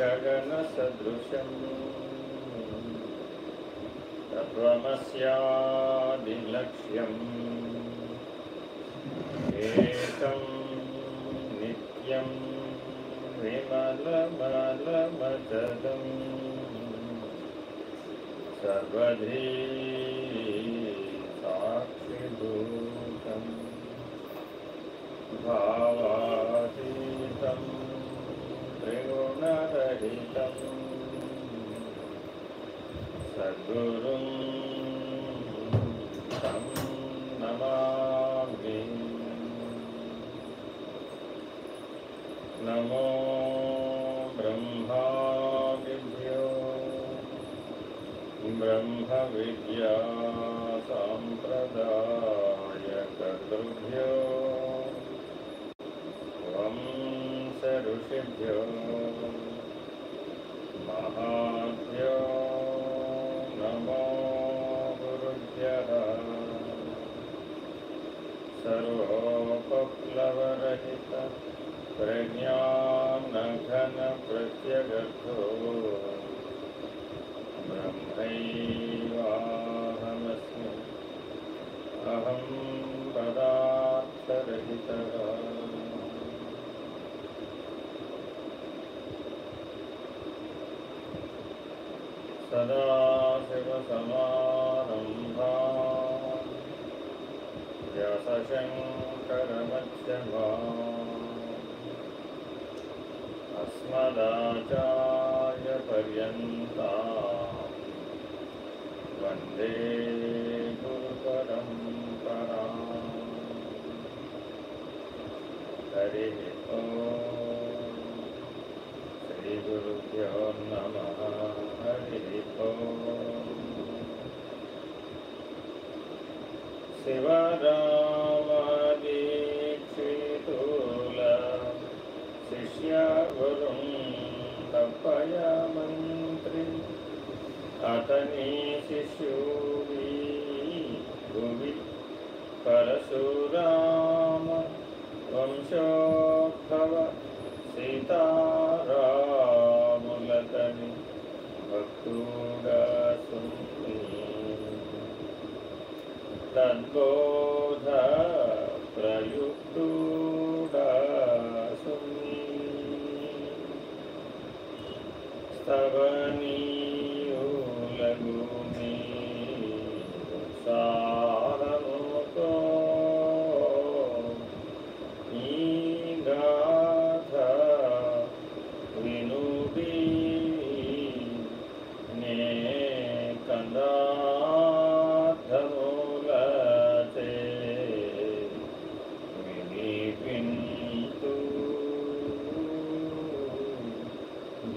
गगनसदृशम्। तत्त्वमस्यादिलक्ष्यम्। एकं नित्यं विमलमलमजदम् सर्वधी साक्षिभूतम् भावातीतं त्रिगुणरहितं सद्गुरुं तं नमामि नमो ब्रह्मादिभ्यो ब्रह्मविद्या वंसऋषिभ्यो महाभ्यो नमो गुरुभ्यः सर्वोपप्लवरहित प्रज्ञानघनप्रत्यगर्थो ब्रह्मैवाहमस्मि। अहं पदार्थरहितः। सदाशिवसमारम्भा। व्यासशङ्करमध्यमा अस्मदाचार्यपर्यन्ता वन्दे गुरुपरम्परा। हरिः ॐ श्रीगुरुभ्यो नमः शिवरामादीक्षितुल शिष्यगुरुं तपया मन्त्रि अतनी शिशुवी भुवि परशुराम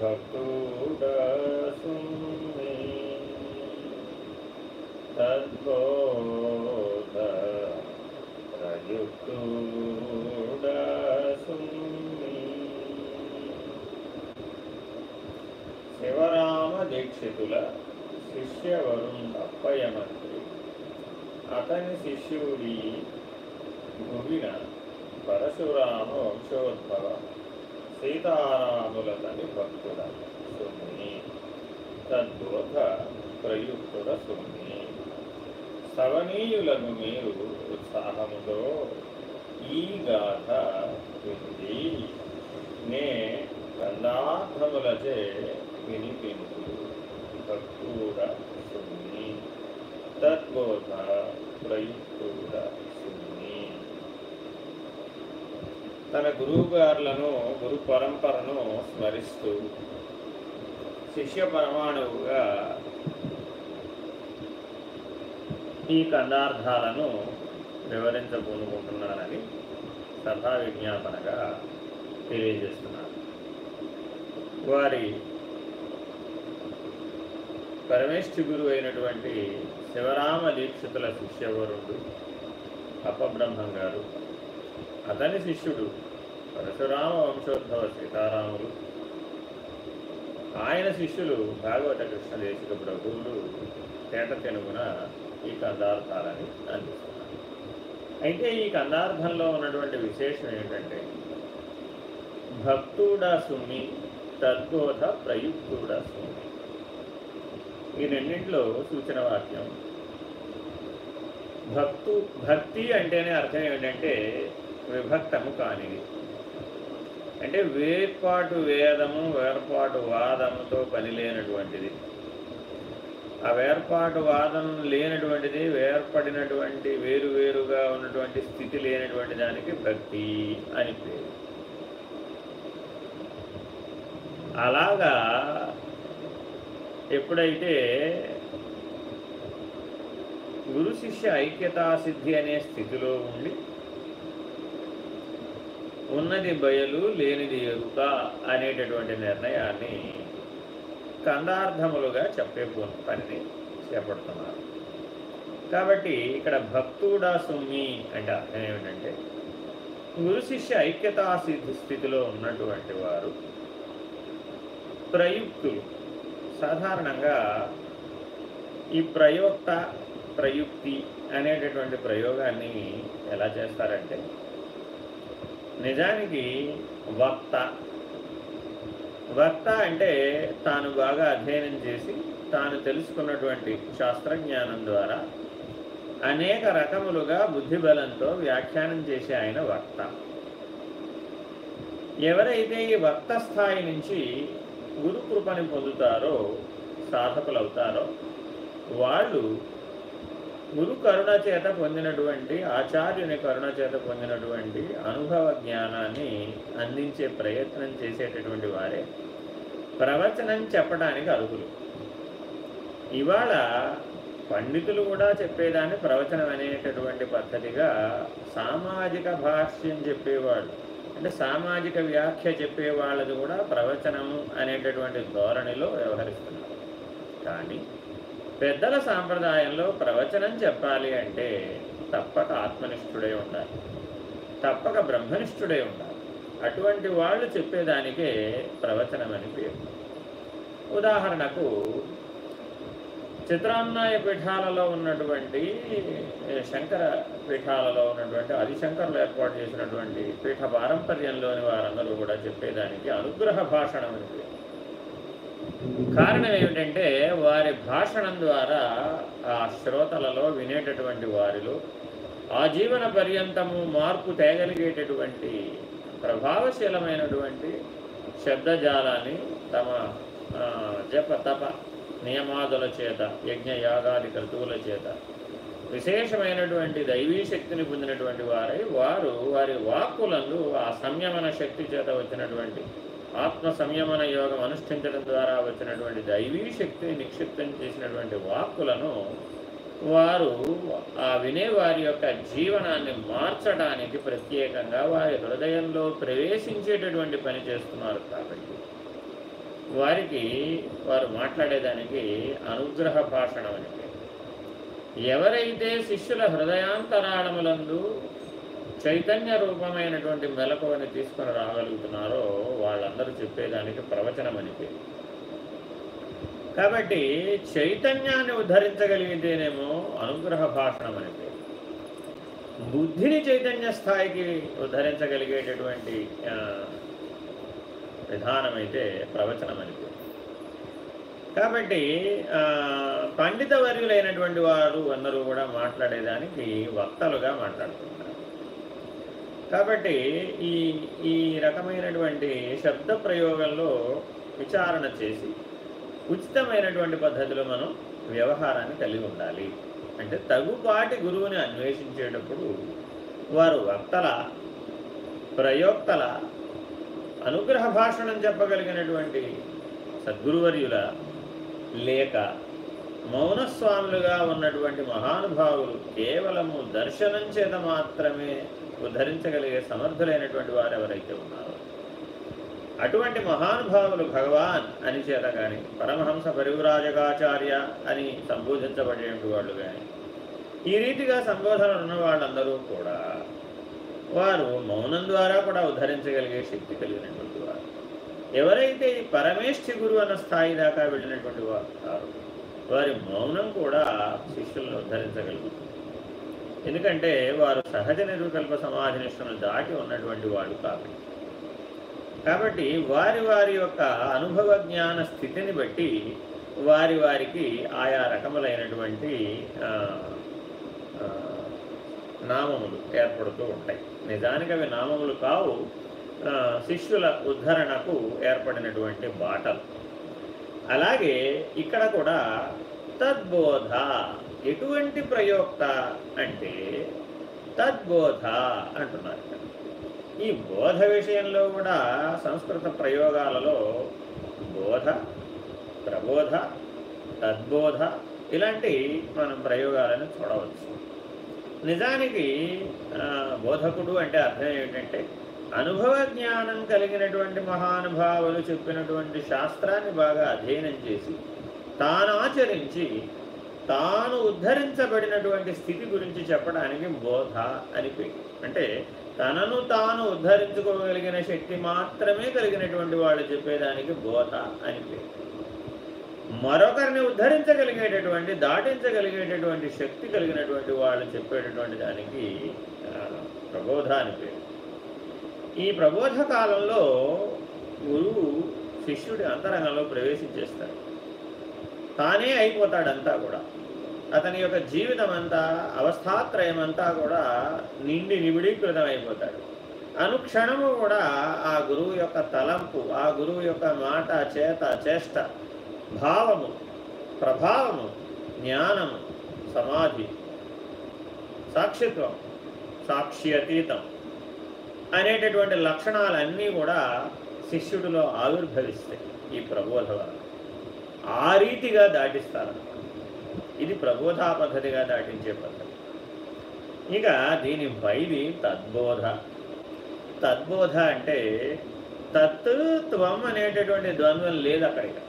భక్తుడసుని తద్బోధ ప్రయుక్తుడసుని శివరామ దీక్షితుల శిష్యవరుణ్ అప్పయ్య మంత్రి అతని శిష్యుడి గువిన పరశురామ వంశోద్భవ సీతారాములతని భక్తుడ సుమ్ని. తద్బోధ ప్రయుక్తుడ సుమ్ని. సవనీయులను మీరు ఉత్సాహముతో ఈ గాథ వింది నే కందార్థములచే వినిపించు భక్తుడ సుమ్ని. తద్బోధ ప్రయుక్తుడ తన గురువుగారులను గురు పరంపరను స్మరిస్తూ శిష్య పరమాణువుగా ఈ కదార్థాలను వివరించబోనుకుంటున్నానని సభా విజ్ఞాపనగా తెలియజేస్తున్నారు. వారి పరమేష్ఠి గురువు అయినటువంటి శివరామ దీక్షితుల శిష్యవరుడు అపబ్రహ్మం గారు అతని శిష్యుడు పరశురామ వంశోద్భవ సీతారాములు ఆయన శిష్యులు భాగవత కృష్ణ దేశిక ప్రభువులు తేట తెనుగున ఈ కందార్థాలని అందిస్తున్నారు. అయితే ఈ కందార్థంలో ఉన్నటువంటి విశేషం ఏంటంటే భక్తుడా సుమి తద్బోధ ప్రయుక్తుడా సుమి ఈ రెండింటిలో సూచన వాక్యం భక్తు భక్తి అంటేనే అర్థం ఏమిటంటే విభక్తము కానిది అంటే వేర్పాటు వేదము వేర్పాటు వాదముతో పని లేనటువంటిది. ఆ వేర్పాటు వాదం లేనటువంటిది వేర్పడినటువంటి వేరు వేరుగా ఉన్నటువంటి స్థితి లేనటువంటి దానికి భక్తి అని పేరు. అలాగా ఎప్పుడైతే గురు శిష్య ఐక్యతా సిద్ధి అనే స్థితిలో ఉండి ఉన్నది బయలు లేనిది ఎరుక అనేటటువంటి నిర్ణయాన్ని కందార్థములుగా చెప్పే పనిని చేపడుతున్నారు. కాబట్టి ఇక్కడ భక్తుడా సుమ్మి అంటే అర్థం ఏమిటంటే గురు శిష్య ఐక్యతా సిద్ధి స్థితిలో ఉన్నటువంటి వారు ప్రయుక్తులు. సాధారణంగా ఈ ప్రయోక్త ప్రయుక్తి అనేటటువంటి ప్రయోగాన్ని ఎలా చేస్తారంటే నిజానికి వక్త. వక్త అంటే తాను బాగా అధ్యయనం చేసి తాను తెలుసుకున్నటువంటి శాస్త్రజ్ఞానం ద్వారా అనేక రకములుగా బుద్ధిబలంతో వ్యాఖ్యానం చేసే ఆయన వక్త. ఎవరైతే ఈ వక్త స్థాయి నుంచి గురుకృపని పొందుతారో సాధకులవుతారో వాళ్ళు గురు కరుణ చేత పొందినటువంటి ఆచార్యుని కరుణ చేత పొందినటువంటి అనుభవ జ్ఞానాన్ని అందించే ప్రయత్నం చేసేటటువంటి వారే ప్రవచనం చెప్పడానికి అర్హులు. ఇవాళ పండితులు కూడా చెప్పేదాన్ని ప్రవచనం అనేటటువంటి పద్ధతిగా సామాజిక భాష్యం చెప్పేవాళ్ళు అంటే సామాజిక వ్యాఖ్య చెప్పే వాళ్ళది కూడా ప్రవచనం అనేటటువంటి ధోరణిలో వ్యవహరిస్తున్నారు. కానీ పెద్దల సాంప్రదాయంలో ప్రవచనం చెప్పాలి అంటే తప్పక ఆత్మనిష్ఠుడై ఉండాలి. తప్పక బ్రహ్మనిష్ఠుడై ఉండాలి. అటువంటి వాళ్ళు చెప్పేదానికే ప్రవచనం అని పేరు. ఉదాహరణకు చిత్రాన్నాయ పీఠాలలో ఉన్నటువంటి శంకర పీఠాలలో ఉన్నటువంటి ఆదిశంకరులు ఏర్పాటు చేసినటువంటి పీఠ పారంపర్యంలోని వారందరూ కూడా చెప్పేదానికి అనుగ్రహ భాషణం అని పేరు. కారణం ఏమిటంటే వారి భాషణం ద్వారా ఆ శ్రోతలలో వినేటటువంటి వారిలో ఆ జీవన పర్యంతము మార్పు తేగలిగేటటువంటి ప్రభావశీలమైనటువంటి శబ్దజాలాన్ని తమ జప తప నియమాదుల చేత యజ్ఞ యాగాది క్రతువుల చేత విశేషమైనటువంటి దైవీ శక్తిని పొందినటువంటి వారై వారు వారి వాక్కులందు ఆ సంయమన శక్తి చేత వచ్చినటువంటి ఆత్మ సంయమన యోగం అనుష్ఠించడం ద్వారా వచ్చినటువంటి దైవీ శక్తిని నిక్షిప్తం చేసినటువంటి వాక్కులను వారు ఆ వినేవారి యొక్క జీవనాన్ని మార్చడానికి ప్రత్యేకంగా వారి హృదయంలో ప్రవేశించేటటువంటి పని చేస్తున్నారు కాబట్టి. వారికి వారు మాట్లాడేదానికి అనుగ్రహ భాషణం అని ఎవరైతే శిష్యుల హృదయాంతరాళములందు చైతన్య రూపమైనటువంటి మెలకువని తీసుకొని రాగలుగుతున్నారో వాళ్ళందరూ చెప్పేదానికి ప్రవచనం అని పేరు. కాబట్టి చైతన్యాన్ని ఉద్ధరించగలిగితేనేమో అనుగ్రహ భాషణం అని పేరు. బుద్ధిని చైతన్య స్థాయికి ఉద్ధరించగలిగేటటువంటి విధానమైతే ప్రవచనం అని పేరు. కాబట్టి పండిత వర్యులైనటువంటి వారు అందరూ కూడా మాట్లాడేదానికి వక్తలుగా మాట్లాడుతున్నారు. కాబట్టి ఈ ఈ రకమైనటువంటి శబ్ద ప్రయోగంలో విచారణ చేసి ఉచితమైనటువంటి పద్ధతిలో మనం వ్యవహారాన్ని కలిగి ఉండాలి. అంటే తగుపాటి గురువుని అన్వేషించేటప్పుడు వారు వక్తల ప్రయోక్తల అనుగ్రహ భాషణం చెప్పగలిగినటువంటి సద్గురువర్యుల లేక మౌనస్వాములుగా ఉన్నటువంటి మహానుభావులు కేవలము దర్శనం చేత మాత్రమే ఉద్ధరించగలిగే సమర్థులైనటువంటి వారు ఎవరైతే ఉన్నారో. అటువంటి మహానుభావులు భగవాన్ అని చేత కానీ పరమహంస పరివ్రాజకాచార్య అని సంబోధించబడేటువంటి వాళ్ళు కానీ ఈ రీతిగా సంబోధనలు ఉన్న వాళ్ళందరూ కూడా వారు మౌనం ద్వారా కూడా ఉద్ధరించగలిగే శక్తి కలిగినటువంటి వారు. ఎవరైతే ఈ పరమేష్ఠి గురు అన్న స్థాయి దాకా వెళ్ళినటువంటి వారు వారి మౌనం కూడా శిష్యులను ఉద్ధరించగలుగుతుంది. ఎందుకంటే వారు సహజ నిర్వికల్ప సమాధినిష్టను దాటి ఉన్నటువంటి వాళ్ళు కాబట్టి కాబట్టి వారి వారి యొక్క అనుభవ జ్ఞాన స్థితిని బట్టి వారి వారికి ఆయా రకములైనటువంటి నామములు ఏర్పడుతూ ఉంటాయి. నిజానికి అవి నామములు కావు. శిష్యుల ఉద్ధరణకు ఏర్పడినటువంటి బాటలు. అలాగే ఇక్కడ కూడా తద్బోధ ఎటువంటి ప్రయోక్త అంటే తద్బోధ అంటున్నారు. ఈ బోధ విషయంలో కూడా సంస్కృత ప్రయోగాలలో బోధ ప్రబోధ తద్బోధ ఇలాంటి మనం ప్రయోగాలను చూడవచ్చు. నిజానికి బోధకుడు అంటే అర్థం ఏమిటంటే అనుభవ జ్ఞానం కలిగినటువంటి మహానుభావులు చెప్పినటువంటి శాస్త్రాన్ని బాగా అధ్యయనం చేసి తాను ఆచరించి తాను ఉద్ధరించబడినటువంటి స్థితి గురించి చెప్పడానికి బోధ అని అంటే తనను తాను ఉద్ధరించుకోగలిగిన శక్తి మాత్రమే కలిగినటువంటి వాళ్ళు చెప్పేదానికి బోధ అని మరొకరిని ఉద్ధరించగలిగేటటువంటి దాటించగలిగేటటువంటి శక్తి కలిగినటువంటి వాళ్ళు చెప్పేటటువంటి దానికి ప్రబోధ అని పేరు ఈ ప్రబోధ కాలంలో గురువు శిష్యుడి అంతరంగంలో ప్రవేశించేస్తాడు తానే అయిపోతాడంతా కూడా. అతని యొక్క జీవితం అంతా అవస్థాత్రయం అంతా కూడా నిండి నిబిడీకృతం అయిపోతాడు అనుక్షణము కూడా ఆ గురువు యొక్క తలంపు ఆ గురువు యొక్క మాట చేత చేష్ట భావము ప్రభావము జ్ఞానము సమాధి సాక్షిత్వం సాక్ష్యతీతం అనేటటువంటి లక్షణాలన్నీ కూడా శిష్యుడిలో ఆవిర్భవిస్తాయి ఈ ప్రబోధ వలన. ఆ రీతిగా దాటిస్తారు ఇది ప్రబోధా పద్ధతిగా దాటించే పద్ధతి. ఇక దీని పైది తద్బోధ. తద్బోధ అంటే తత్వం అనేటటువంటి ద్వంద్వం లేదు అక్కడికి.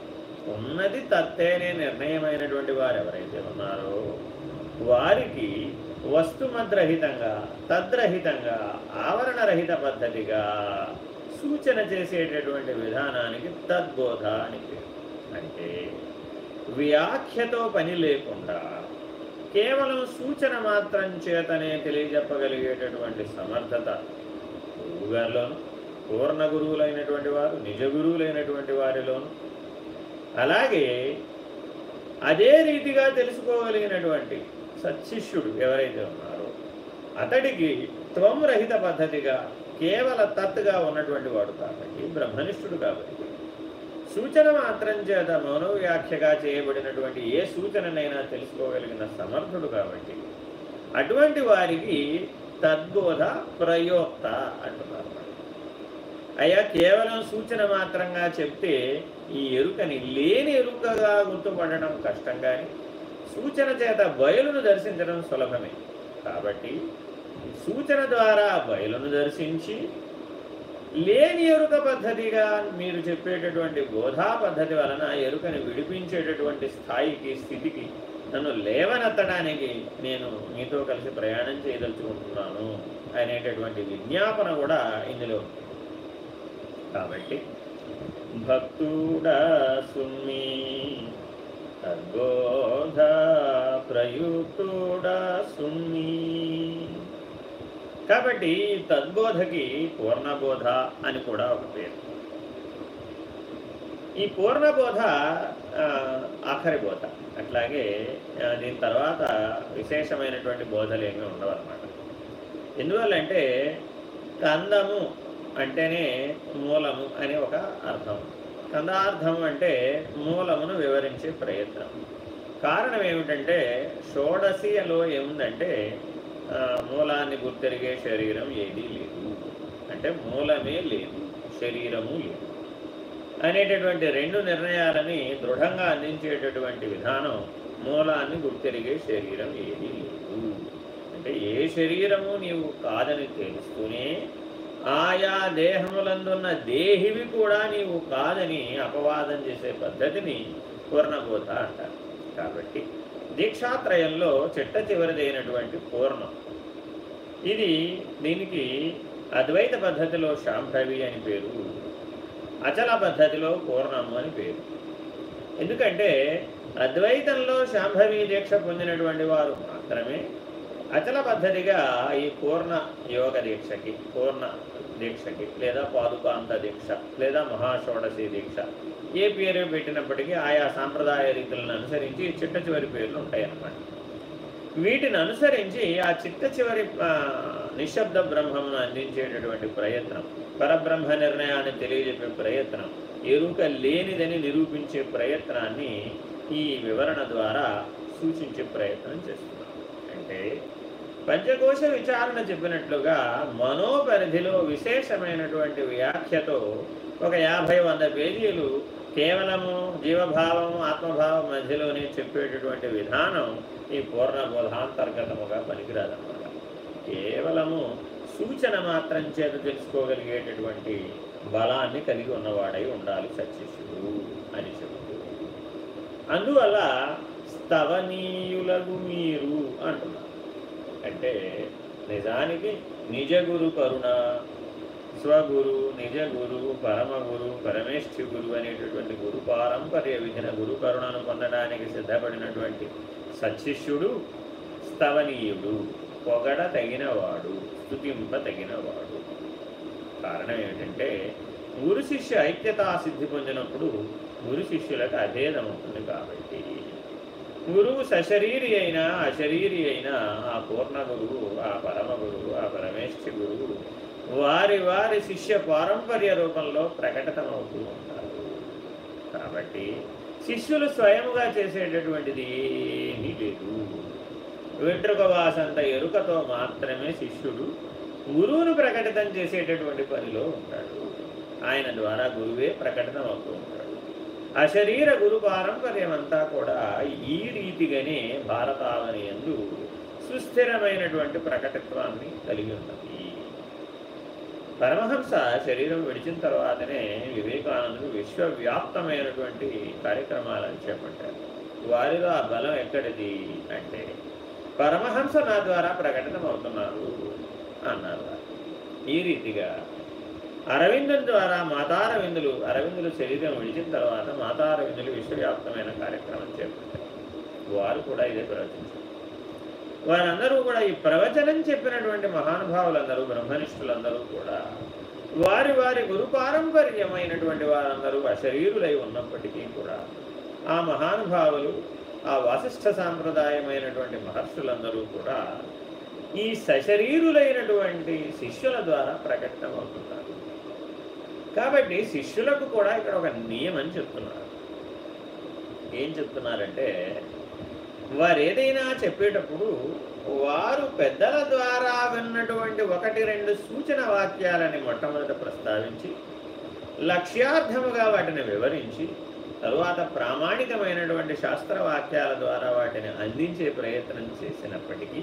ఉన్నది తత్తేనే నిర్ణయమైనటువంటి వారు ఎవరైతే ఉన్నారో వారికి వస్తుమద్రహితంగా తద్రహితంగా ఆవరణరహిత పద్ధతిగా సూచన చేసేటటువంటి విధానానికి తద్బోధ అని అంటే వ్యాఖ్యతో పని లేకుండా కేవలం సూచన మాత్రం చేతనే తెలియజెప్పగలిగేటటువంటి సమర్థత గురువుగారిలోను పూర్ణ గురువులైనటువంటి వారు నిజ గురువులైనటువంటి వారిలోను. అలాగే అదే రీతిగా తెలుసుకోగలిగినటువంటి సత్శిష్యుడు ఎవరైతే ఉన్నారో అతడికి త్వం రహిత పద్ధతిగా కేవల తత్తుగా ఉన్నటువంటి వాడు కాబట్టి బ్రహ్మనిష్ఠుడు కాబట్టి సూచన మాత్రం చేత మనోవ్యాఖ్యగా చేయబడినటువంటి ఏ సూచననైనా తెలుసుకోగలిగిన సమర్థుడు కాబట్టి అటువంటి వారికి తద్బోధ ప్రయోక్త అంటున్నారు. అయ్యా కేవలం సూచన మాత్రంగా చెప్తే ఈ ఎరుకని లేని ఎరుకగా గుర్తుపడడం కష్టం కానీ సూచన చేత బయలును దర్శించడం సులభమే. కాబట్టి సూచన ద్వారా బయలును దర్శించి లేని ఎరుక పద్ధతిగా మీరు చెప్పేటటువంటి బోధా పద్ధతి వలన ఎరుకని విడిపించేటటువంటి స్థాయికి స్థితికి నన్ను లేవనెత్తడానికి నేను మీతో కలిసి ప్రయాణం చేయదలుచుకుంటున్నాను అనేటటువంటి విజ్ఞాపన కూడా ఇందులో కాబట్టి భక్తుడా సుమ్మి తద్బోధ ప్రయుక్తుడా సుమ్మి. కాబట్టి తద్బోధకి పూర్ణబోధ అని కూడా ఒక పేరు. ఈ పూర్ణబోధ ఆఖరి బోధ. అట్లాగే దీని తర్వాత విశేషమైనటువంటి బోధలు ఏమీ ఉండవన్నమాట. ఎందువల్లంటే కందము అంటేనే మూలము అని ఒక అర్థం. కందార్థం అంటే మూలమును వివరించే ప్రయత్నం. కారణం ఏమిటంటే షోడశిలో ఏముందంటే మూలాన్ని గుర్తెరిగే శరీరం ఏదీ లేదు. అంటే మూలమే లేదు శరీరము లేదు. అనేటటువంటి రెండు నిర్ణయాలని దృఢంగా అందించేటటువంటి విధానం మూలాన్ని గుర్తెరిగే శరీరం ఏదీ లేదు. అంటే ఏ శరీరము నీవు కాదని తెలుస్తూనే ఆయా దేహములందున్న దేహివి కూడా నీవు కాదని అపవాదం చేసే పద్ధతిని పూర్ణబోధ అంటారు. కాబట్టి దీక్షాత్రయంలో చిట్ట చివరిదైనటువంటి పూర్ణం. ఇది దీనికి అద్వైత పద్ధతిలో శాంభవి అని పేరు అచల పద్ధతిలో పూర్ణము అని పేరు. ఎందుకంటే అద్వైతంలో శాంభవి దీక్ష పొందినటువంటి వారు మాత్రమే అచల పద్ధతిగా ఈ పూర్ణ యోగ దీక్షకి పూర్ణ దీక్షకి లేదా పాదుకాంత దీక్ష లేదా మహాషోడశి దీక్ష ఏ పేరు పెట్టినప్పటికీ ఆయా సాంప్రదాయ రీతులను అనుసరించి చిట్ట చివరి పేర్లు ఉంటాయి అన్నమాట వీటిని అనుసరించి ఆ చిట్ట చివరి నిశ్శబ్ద బ్రహ్మమును అందించేటటువంటి ప్రయత్నం పరబ్రహ్మ నిర్ణయాన్ని తెలియజెప్పే ప్రయత్నం ఎరుక లేనిదని నిరూపించే ప్రయత్నాన్ని ఈ వివరణ ద్వారా సూచించే ప్రయత్నం చేస్తున్నాం అంటే పంచకోశ విచారణ చెప్పినట్లుగా మనోపరిధిలో విశేషమైనటువంటి వ్యాఖ్యతో ఒక యాభై వంద పేజీలు కేవలము జీవభావము ఆత్మభావం మధ్యలోనే చెప్పేటటువంటి విధానం ఈ పూర్ణ బోధాంతర్గతముగా పనికిరాదన్నమాట. కేవలము సూచన మాత్రం చేత తెలుసుకోగలిగేటటువంటి బలాన్ని కలిగి ఉన్నవాడై ఉండాలి సత్యశివుడు అని చెబుతూ అందువల్ల స్తవనీయులగు మీరు అంటున్నారు అంటే నిజానికి నిజ గురు కరుణ స్వగురు నిజ గురు పరమగురు పరమేష్ఠి గురు అనేటటువంటి గురు పారంపర్య విధిన గురు కరుణను పొందడానికి సిద్ధపడినటువంటి సత్శిష్యుడు స్తవనీయుడు పొగడ తగినవాడు స్థుతింప తగినవాడు. కారణం ఏమిటంటే గురు శిష్య ఐక్యతా సిద్ధి పొందినప్పుడు గురు శిష్యులకు అభేదం ఉంటుంది కాబట్టి గురువు సశరీరి అయినా అశరీరి అయినా ఆ పూర్ణ గురువు ఆ పరమ గురువు ఆ పరమేశ్వరి గురువు వారి వారి శిష్య పారంపర్య రూపంలో ప్రకటితమవుతూ ఉంటారు. కాబట్టి శిష్యులు స్వయముగా చేసేటటువంటిది ఏమీ లేదు. వెంట్రుక వాసంత ఎరుకతో మాత్రమే శిష్యుడు గురువును ప్రకటితం చేసేటటువంటి పనిలో ఉంటాడు. ఆయన ద్వారా గురువే ప్రకటన అవుతూ ఉంటాడు. అశరీర గురు పారంపర్యం అంతా కూడా ఈ రీతిగానే భారతావని ఎందు సుస్థిరమైనటువంటి ప్రకటత్వాన్ని కలిగి ఉన్నది. పరమహంస శరీరం విడిచిన తర్వాతనే వివేకానందుడు విశ్వవ్యాప్తమైనటువంటి కార్యక్రమాలను చేపట్టారు వారిలో ఆ బలం ఎక్కడిది అంటే పరమహంస నా ద్వారా ప్రకటన అవుతున్నారు అన్నారు ఈ రీతిగా అరవిందుల ద్వారా మాతారవిందులు అరవిందులు శరీరం విడిచిన తర్వాత మాతారవిందులు విశ్వవ్యాప్తమైన కార్యక్రమం చేపట్టారు. వారు కూడా ఇదే ప్రవచించారు. వారందరూ కూడా ఈ ప్రవచనం చెప్పినటువంటి మహానుభావులందరూ బ్రహ్మనిష్ఠులందరూ కూడా వారి వారి గురు పారంపర్యమైనటువంటి వారందరూ అశరీరులై ఉన్నప్పటికీ కూడా ఆ మహానుభావులు ఆ వాసిష్ఠ సాంప్రదాయమైనటువంటి మహర్షులందరూ కూడా ఈ సశరీరులైనటువంటి శిష్యుల ద్వారా ప్రకటనమవుతున్నారు కాబట్టి శిష్యులకు కూడా ఇక్కడ ఒక నియమం చెప్తున్నారు. ఏం చెప్తున్నారంటే వారు ఏదైనా చెప్పేటప్పుడు వారు పెద్దల ద్వారా విన్నటువంటి ఒకటి రెండు సూచన వాక్యాలని మొట్టమొదట ప్రస్తావించి లక్ష్యార్థముగా వాటిని వివరించి తరువాత ప్రామాణికమైనటువంటి శాస్త్రవాక్యాల ద్వారా వాటిని అందించే ప్రయత్నం చేసినప్పటికీ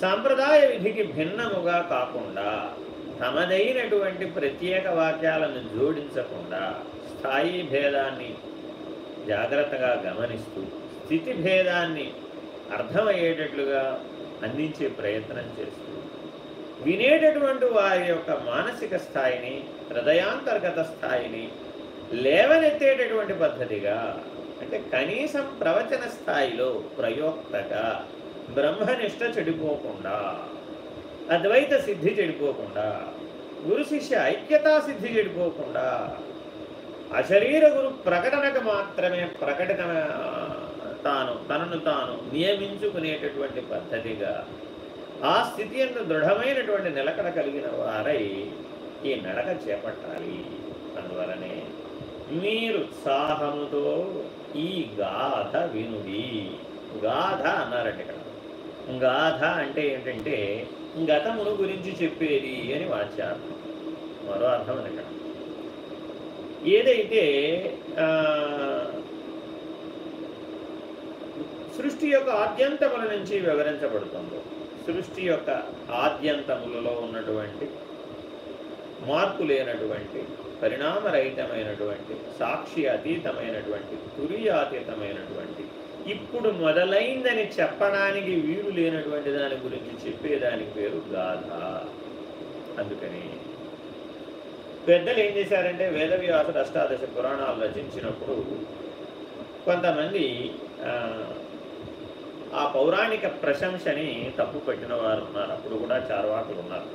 సాంప్రదాయ విధికి భిన్నముగా కాకుండా తమదైనటువంటి ప్రత్యేక వాక్యాలను జోడించకుండా స్థాయి భేదాన్ని జాగ్రత్తగా గమనిస్తూ స్థితి భేదాన్ని అర్థమయ్యేటట్లుగా అందించే ప్రయత్నం చేస్తూ వినేటటువంటి వారి యొక్క మానసిక స్థాయిని హృదయాంతర్గత స్థాయిని లేవనెత్తేటటువంటి పద్ధతిగా అంటే కనీసం ప్రవచన స్థాయిలో ప్రయోక్తగా బ్రహ్మనిష్ట చెడిపోకుండా అద్వైత సిద్ధి చెడిపోకుండా గురు శిష్య ఐక్యతా సిద్ధి చెడిపోకుండా అశరీర గురు ప్రకటనకు మాత్రమే ప్రకటన తాను తనను తాను నియమించుకునేటటువంటి పద్ధతిగా ఆ స్థితి అన్న దృఢమైనటువంటి నిలకడ కలిగిన వారై ఈ నడక చేపట్టాలి. అందువలనే మీరు ఉత్సాహముతో ఈ గాథ వినుడి. గాథ అన్నారండి ఇక్కడ. గాథ అంటే ఏంటంటే గతమును గురించి చెప్పేది అని వాచారు మరో అర్థం ఉంది ఇక్కడ. ఏదైతే సృష్టి యొక్క ఆద్యంతముల నుంచి వివరించబడుతుందో సృష్టి యొక్క ఆద్యంతములలో ఉన్నటువంటి మార్పు లేనటువంటి పరిణామరహితమైనటువంటి సాక్షి అతీతమైనటువంటి తురియాతీతమైనటువంటి ఇప్పుడు మొదలైందని చెప్పడానికి వీలు లేనటువంటి దాని గురించి చెప్పేదానికి పేరు గాథ. అందుకని పెద్దలు ఏం చేశారంటే వేదవ్యాసుడు అష్టాదశ పురాణాలు రచించినప్పుడు కొంతమంది ఆ పౌరాణిక ప్రశంసని తప్పు పెట్టిన వారు ఉన్నారు. అప్పుడు కూడా చార్వాకులు ఉన్నారు.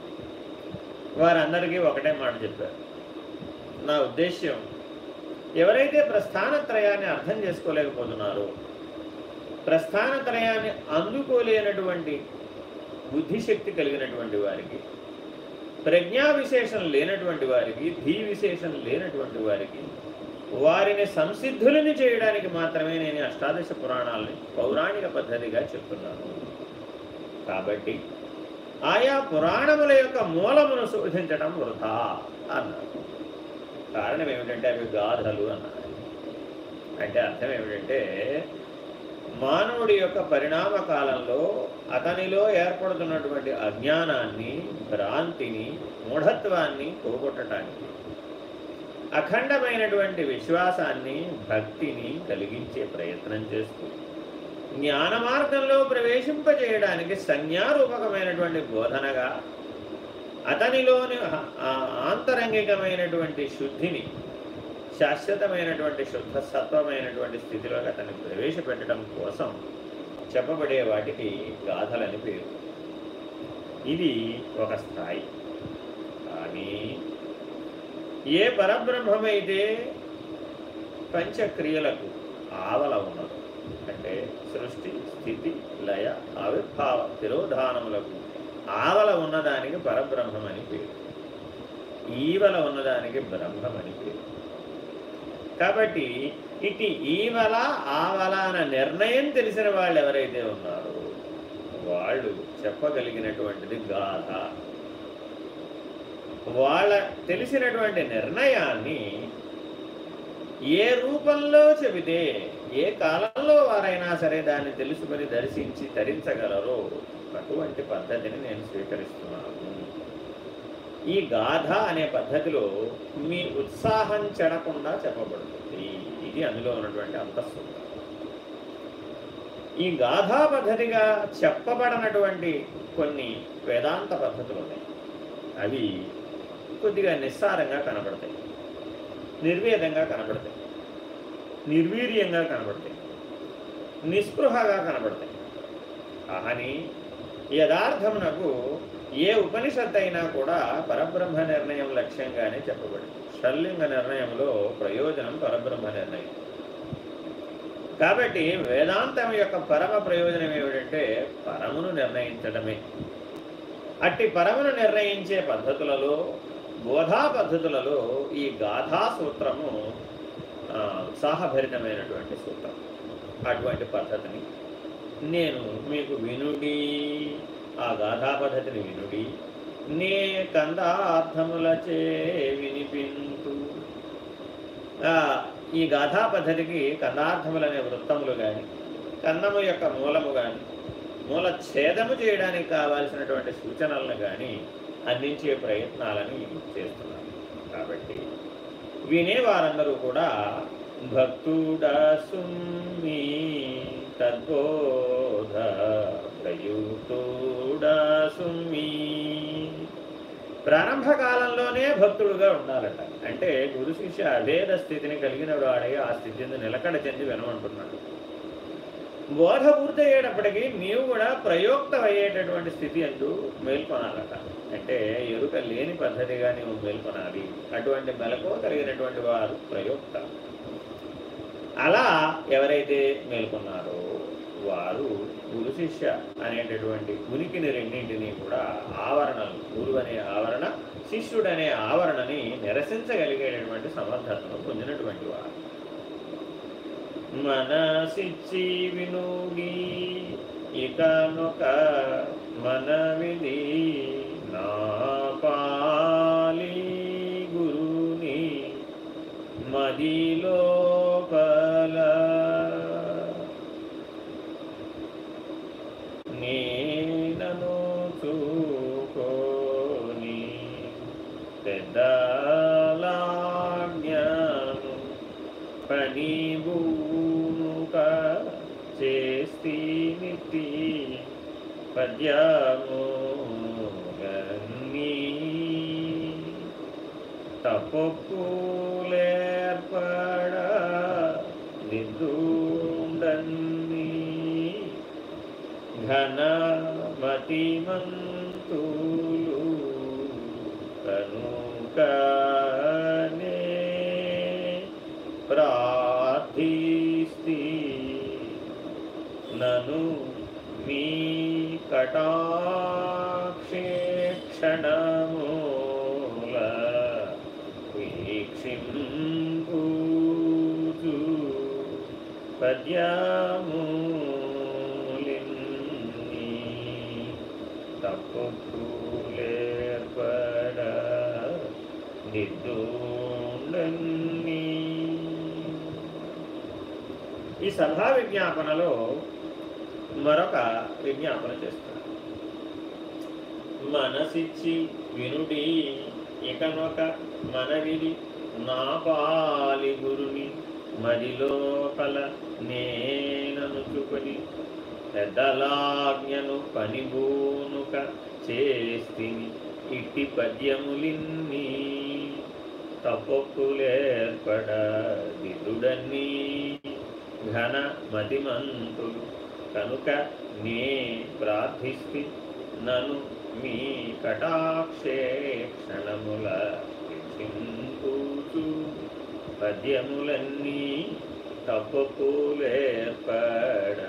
వారందరికీ ఒకటే మాట చెప్పారు. నా ఉద్దేశ్యం ఎవరైతే ప్రస్థానత్రయాన్ని అర్థం చేసుకోలేకపోతున్నారో ప్రస్థాన త్రయాన్ని అందుకోలేనటువంటి బుద్ధిశక్తి కలిగినటువంటి వారికి ప్రజ్ఞా విశేషం లేనటువంటి వారికి ధీ విశేషం లేనటువంటి వారికి వారిని సంసిద్ధులని చేయడానికి మాత్రమే నేను అష్టాదశ పురాణాలని పౌరాణిక పద్ధతిగా చెప్తున్నాను. కాబట్టి ఆయా పురాణముల యొక్క మూలమును శోధించడం వృధా అన్నారు. కారణం ఏమిటంటే అవి గాథలు అన్నారు. అంటే అర్థం ఏమిటంటే మానవుడి యొక్క పరిణామ కాలంలో అతనిలో ఏర్పడుతున్నటువంటి అజ్ఞానాన్ని భ్రాంతిని మూఢత్వాన్ని పోగొట్టడానికి అఖండమైనటువంటి విశ్వాసాన్ని భక్తిని కలిగించే ప్రయత్నం చేస్తూ జ్ఞాన మార్గంలో ప్రవేశింపజేయడానికి సంజ్ఞారూపకమైనటువంటి బోధనగా అతనిలోని ఆంతరంగికమైనటువంటి శుద్ధిని శాశ్వతమైనటువంటి శుద్ధ సత్వమైనటువంటి స్థితిలోకి అతన్ని ప్రవేశపెట్టడం కోసం చెప్పబడే వాటికి గాథలని పేరు. ఇది ఒక స్థాయి. కానీ ఏ పరబ్రహ్మమైతే పంచక్రియలకు ఆవల ఉన్నదు అంటే సృష్టి స్థితి లయ ఆవిర్భావ తిరోధానములకు ఆవల ఉన్నదానికి పరబ్రహ్మమని పేరు. ఈవల ఉన్నదానికి బ్రహ్మమని పేరు. కాబట్టి ఇటు ఈవల ఆవల అన్న నిర్ణయం తెలిసిన వాళ్ళు ఎవరైతే ఉన్నారో వాళ్ళు చెప్పగలిగినటువంటిది గాథ. వాళ్ళ తెలిసినటువంటి నిర్ణయాన్ని ఏ రూపంలో చెబితే ఏ కాలంలో వారైనా సరే దాన్ని తెలుసుకొని దర్శించి ధరించగలరో అటువంటి పద్ధతిని నేను స్వీకరిస్తున్నాను. ఈ గాథ అనే పద్ధతిలో మీ ఉత్సాహం చెడకుండా చెప్పబడుతుంది. ఇది అందులో ఉన్నటువంటి అంతస్తు ఈ గాథా పద్ధతిగా చెప్పబడినటువంటి కొన్ని వేదాంత పద్ధతులు ఉన్నాయి. అవి కొద్దిగా నిస్సారంగా కనబడతాయి. నిర్వేదంగా కనబడతాయి. నిర్వీర్యంగా కనబడతాయి. నిస్పృహగా కనబడతాయి. కానీ యథార్థమునకు ఏ ఉపనిషత్ అయినా కూడా పరబ్రహ్మ నిర్ణయం లక్ష్యంగానే చెప్పబడింది. షల్లింగ నిర్ణయంలో ప్రయోజనం పరబ్రహ్మ నిర్ణయం. కాబట్టి వేదాంతం యొక్క పరమ ప్రయోజనం ఏమిటంటే పరమును నిర్ణయించడమే. అట్టి పరమును నిర్ణయించే పద్ధతులలో బోధా పద్ధతులలో ఈ గాథా సూత్రము ఉత్సాహభరితమైనటువంటి సూత్రం. అటువంటి పద్ధతిని నేను మీకు వినుడి ఆ గాథా పద్ధతిని వినుడి. నీ కందార్థములచే వినిపింతు. ఈ గాథా పద్ధతికి కందార్థములనే వృత్తములు కానీ కన్నము యొక్క మూలము కానీ మూల ఛేదము చేయడానికి కావాల్సినటువంటి సూచనలను కానీ అందించే ప్రయత్నాలని చేస్తున్నాను. కాబట్టి వినేవారందరూ కూడా భక్తుడా సుమ్మి తద్బోధ ప్రయుక్తుడా సుమ్మి ప్రారంభ కాలంలోనే భక్తుడుగా ఉండాలట. అంటే గురు శిష్య అభేద స్థితిని కలిగిన వాడే ఆ స్థితిని నిలకడ చెంది వినమంటున్నాడు బోధ పూర్తయ్యేటప్పటికీ నీవు కూడా ప్రయోక్త అయ్యేటటువంటి స్థితి అంటూ మేల్కొనాలట. అంటే ఎరుక లేని పద్ధతిగా నీవు మేల్కొనాలి. అటువంటి మెలకు కలిగినటువంటి వారు ప్రయోక్త. అలా ఎవరైతే మేల్కొన్నారో వారు గురు శిష్య అనేటటువంటి ఉనికిని రెండింటినీ కూడా ఆవరణలు గురువు అనే ఆవరణ శిష్యుడనే ఆవరణని నిరసించగలిగేటటువంటి సమర్థతను పొందినటువంటి వారు. మనసిచ్చి వినోగి ఇకనొక మనవిది నా పాలి గురుని నీలను చూకోని పెద్దలాజ్ఞను పనిబూనుక చేస్తి నితి పద్యము గన్నీ. తప్పలేర్ప ఘనమతిమంతులు కనుకనే ప్రార్థిస్తి నను మీ కటాక్షేక్షణమూల వీక్షింపూజు పద్యా సభా విజ్ఞాపనలో మరొక విజ్ఞాపన చేస్తారు మనసిచ్చి వినుడి ఇకనొక మనవిడి నా పాలి గురుని మదిలోపల నేననుచుకొని పెద్దలాజ్ఞను పనిబూనుక చేస్తిని ఇట్టి పద్యములిన్ని తప్పొప్పులేర్పడ దిదుడన్నీ ఘన మతిమంతులు కనుక నే ప్రార్థిస్తి నను మీ కటాక్షేక్షణముల చింపూచు పద్యములన్నీ తప్పపులేర్పడ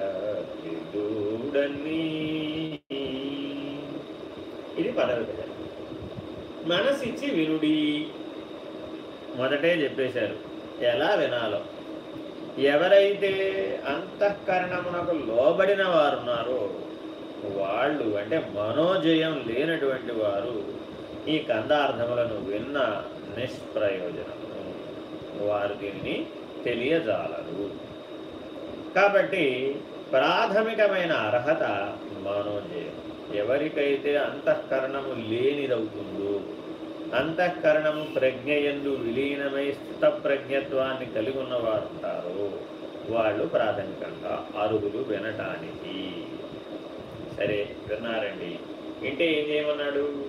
ఇది పదవి మనసిచ్చి వినుడి. మొదటే చెప్పేశారు. ఎలా వినాలో. ఎవరైతే అంతఃకరణమునకు లోబడిన వారు ఉన్నారో వాళ్ళు అంటే మనోజయం లేనటువంటి వారు ఈ కందార్థములను విన్న నిష్ప్రయోజనము. వారు దీనిని తెలియజాలరు. కాబట్టి ప్రాథమికమైన అర్హత మనోజయం. ఎవరికైతే అంతఃకరణము లేనిదవుతుందో అంతఃకరణము ప్రజ్ఞయందు విలీనమై స్థిత ప్రజ్ఞత్వాన్ని కలిగి ఉన్నవారు ఉంటారు వాళ్ళు ప్రాథమికంగా అరుగులు వినటానికి. సరే విన్నారండి. ఇంటే ఏం చేయమన్నాడు?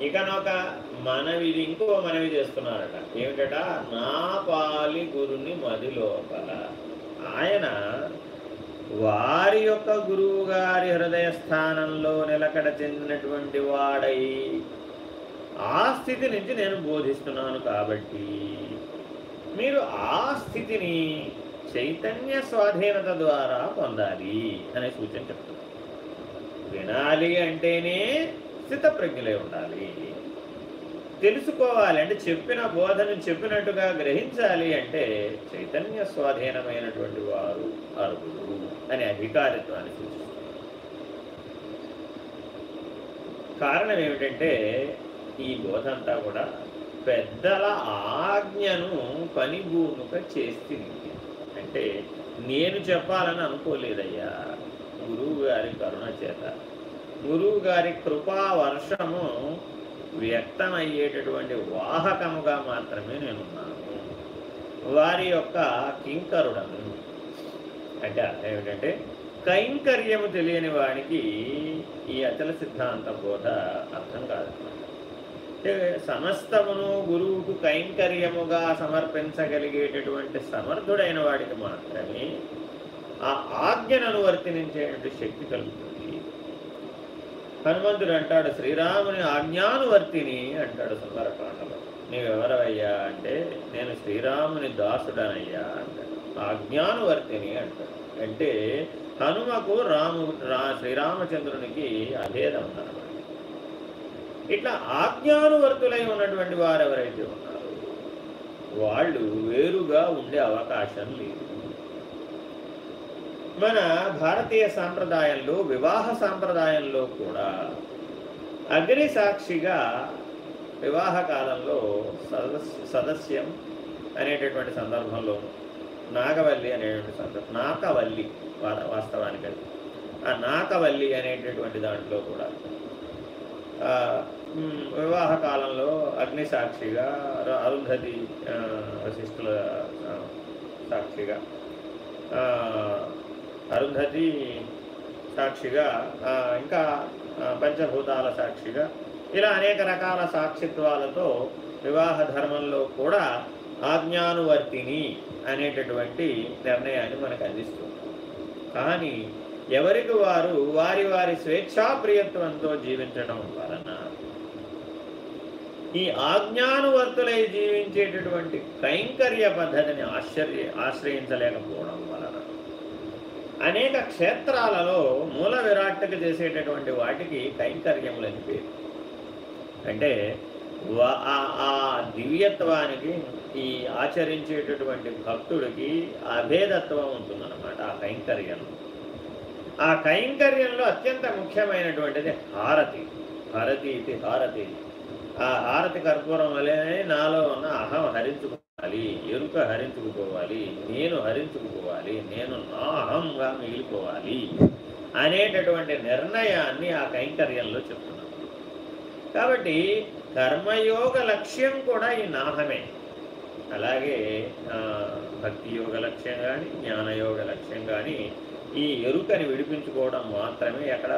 ఇకనొక మనవిది ఇంకో మనవి చేస్తున్నారట. ఏమిటట? నా పాలి గురుని మది లోపల. ఆయన వారి యొక్క గురువు గారి హృదయ స్థానంలో నిలకడ చెందినటువంటి వాడై ఆ స్థితి నుంచి నేను బోధిస్తున్నాను కాబట్టి మీరు ఆ స్థితిని చైతన్య స్వాధీనత ద్వారా పొందాలి అనే సూచన చెప్తున్నారు వినాలి అంటేనే స్థితప్రజ్ఞలే ఉండాలి. తెలుసుకోవాలి అంటే చెప్పిన బోధను చెప్పినట్టుగా గ్రహించాలి అంటే చైతన్య స్వాధీనమైనటువంటి వారు అర్హులు అనే అధికారిత్వాన్ని సూచిస్తుంది. కారణం ఏమిటంటే ఈ బోధంతా కూడా పెద్దల ఆజ్ఞను పనిభూమిక చేస్తుంది అంటే నేను చెప్పాలని అనుకోలేదయ్యా. గురువు గారి కరుణ చేత. గురువు గారి కృపా వర్షము వ్యక్తమయ్యేటటువంటి వాహకముగా మాత్రమే నేనున్నాను. వారి యొక్క కింకరుడను. అంటే ఏమిటంటే కైంకర్యము తెలియని వాడికి ఈ అచల సిద్ధాంత బోధ అర్థం కాదు. సమస్తమును గురువుకు కైంకర్యముగా సమర్పించగలిగేటటువంటి సమర్థుడైన వాడికి మాత్రమే ఆ ఆజ్ఞను అనువర్తించేటువంటి శక్తి కలుగుతుంది. హనుమంతుడు అంటాడు శ్రీరాముని ఆజ్ఞానువర్తిని అంటాడు సుందరకాండలో నీవెవరవయ్యా? అంటే నేను శ్రీరాముని దాసుడనయ్యా అంటాడు. ఆజ్ఞానువర్తిని అంటాడు. అంటే హనుమకు రాము రా శ్రీరామచంద్రునికి అభేదం ఉందన్నమాట. ఇట్లా ఆజ్ఞానువర్తులై ఉన్నటువంటి వారు ఎవరైతే ఉన్నారో వాళ్ళు వేరుగా ఉండే అవకాశం లేదు. మన భారతీయ సాంప్రదాయంలో వివాహ సాంప్రదాయంలో కూడా అగ్ని సాక్షిగా వివాహ కాలంలో సదస్ సదస్యం అనేటటువంటి సందర్భంలో నాగవల్లి అనేటువంటి సందర్భం నాకవల్లి వాస్తవానికి అది ఆ నాకవల్లి అనేటటువంటి దాంట్లో కూడా వివాహ కాలంలో అగ్ని సాక్షిగా అరుంధతి వశిష్ఠుల సాక్షిగా అరుంధతి సాక్షిగా ఇంకా పంచభూతాల సాక్షిగా ఇలా అనేక రకాల సాక్షిత్వాలతో వివాహ ధర్మంలో కూడా ఆజ్ఞానువర్తిని అనేటటువంటి నిర్ణయాన్ని మనకు అందిస్తుంది. కానీ ఎవరికి వారు వారి వారి స్వేచ్ఛాప్రియత్వంతో జీవించడం వలన ఈ ఆజ్ఞానువర్తులై జీవించేటటువంటి కైంకర్య పద్ధతిని ఆశ్చర్య ఆశ్రయించలేకపోవడం వలన. అనేక క్షేత్రాలలో మూల విరాట్కి చేసేటటువంటి వాటికి కైంకర్యములని పేరు. అంటే ఆ దివ్యత్వానికి ఈ ఆచరించేటటువంటి భక్తుడికి అభేదత్వం ఉంటుందన్నమాట ఆ కైంకర్యం ఆ కైంకర్యంలో అత్యంత ముఖ్యమైనటువంటిది హారతి. హారతి ఇది హారతి. ఆ హారతి కర్పూరం వలెనే నాలో ఉన్న అహం హరించుకోవాలి ఎరుక హరించుకుపోవాలి నేను హరించుకుపోవాలి నేను నా అహంగా మిగిలిపోవాలి అనేటటువంటి నిర్ణయాన్ని ఆ కైంకర్యంలో చెప్తున్నాను కాబట్టి కర్మయోగ లక్ష్యం కూడా ఈ నాహమే. అలాగే భక్తి యోగ లక్ష్యం కానీ జ్ఞానయోగ లక్ష్యం కానీ ఈ ఎరుకని విడిపించుకోవడం మాత్రమే అక్కడ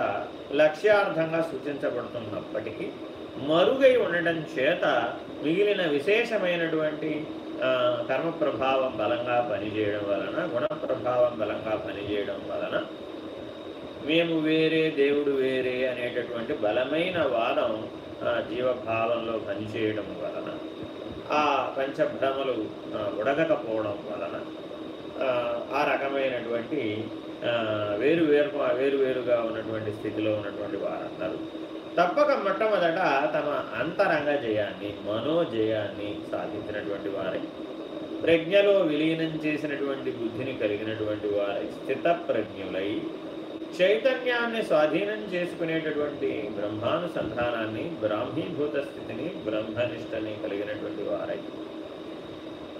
లక్ష్యార్థంగా సూచించబడుతున్నప్పటికీ మరుగై ఉండటం చేత మిగిలిన విశేషమైనటువంటి కర్మ ప్రభావం బలంగా పనిచేయడం వలన గుణ ప్రభావం బలంగా పనిచేయడం వలన మేము వేరే దేవుడు వేరే అనేటటువంటి బలమైన వాదం జీవభావంలో పనిచేయడం వలన ఆ పంచభ్రమలు ఉడగకపోవడం వలన ఆ రకమైనటువంటి వేరు వేరు వేరు వేరుగా ఉన్నటువంటి స్థితిలో ఉన్నటువంటి వారందరూ. తప్పక మొట్టమొదట తమ అంతరంగ జయాన్ని మనోజయాన్ని సాధించినటువంటి వారై. ప్రజ్ఞలో విలీనం చేసినటువంటి బుద్ధిని కలిగినటువంటి వారై. స్థిత ప్రజ్ఞులై చైతన్యాన్ని స్వాధీనం చేసుకునేటటువంటి బ్రహ్మానుసంధానాన్ని బ్రాహ్మీభూత స్థితిని బ్రహ్మనిష్టని కలిగినటువంటి వారై.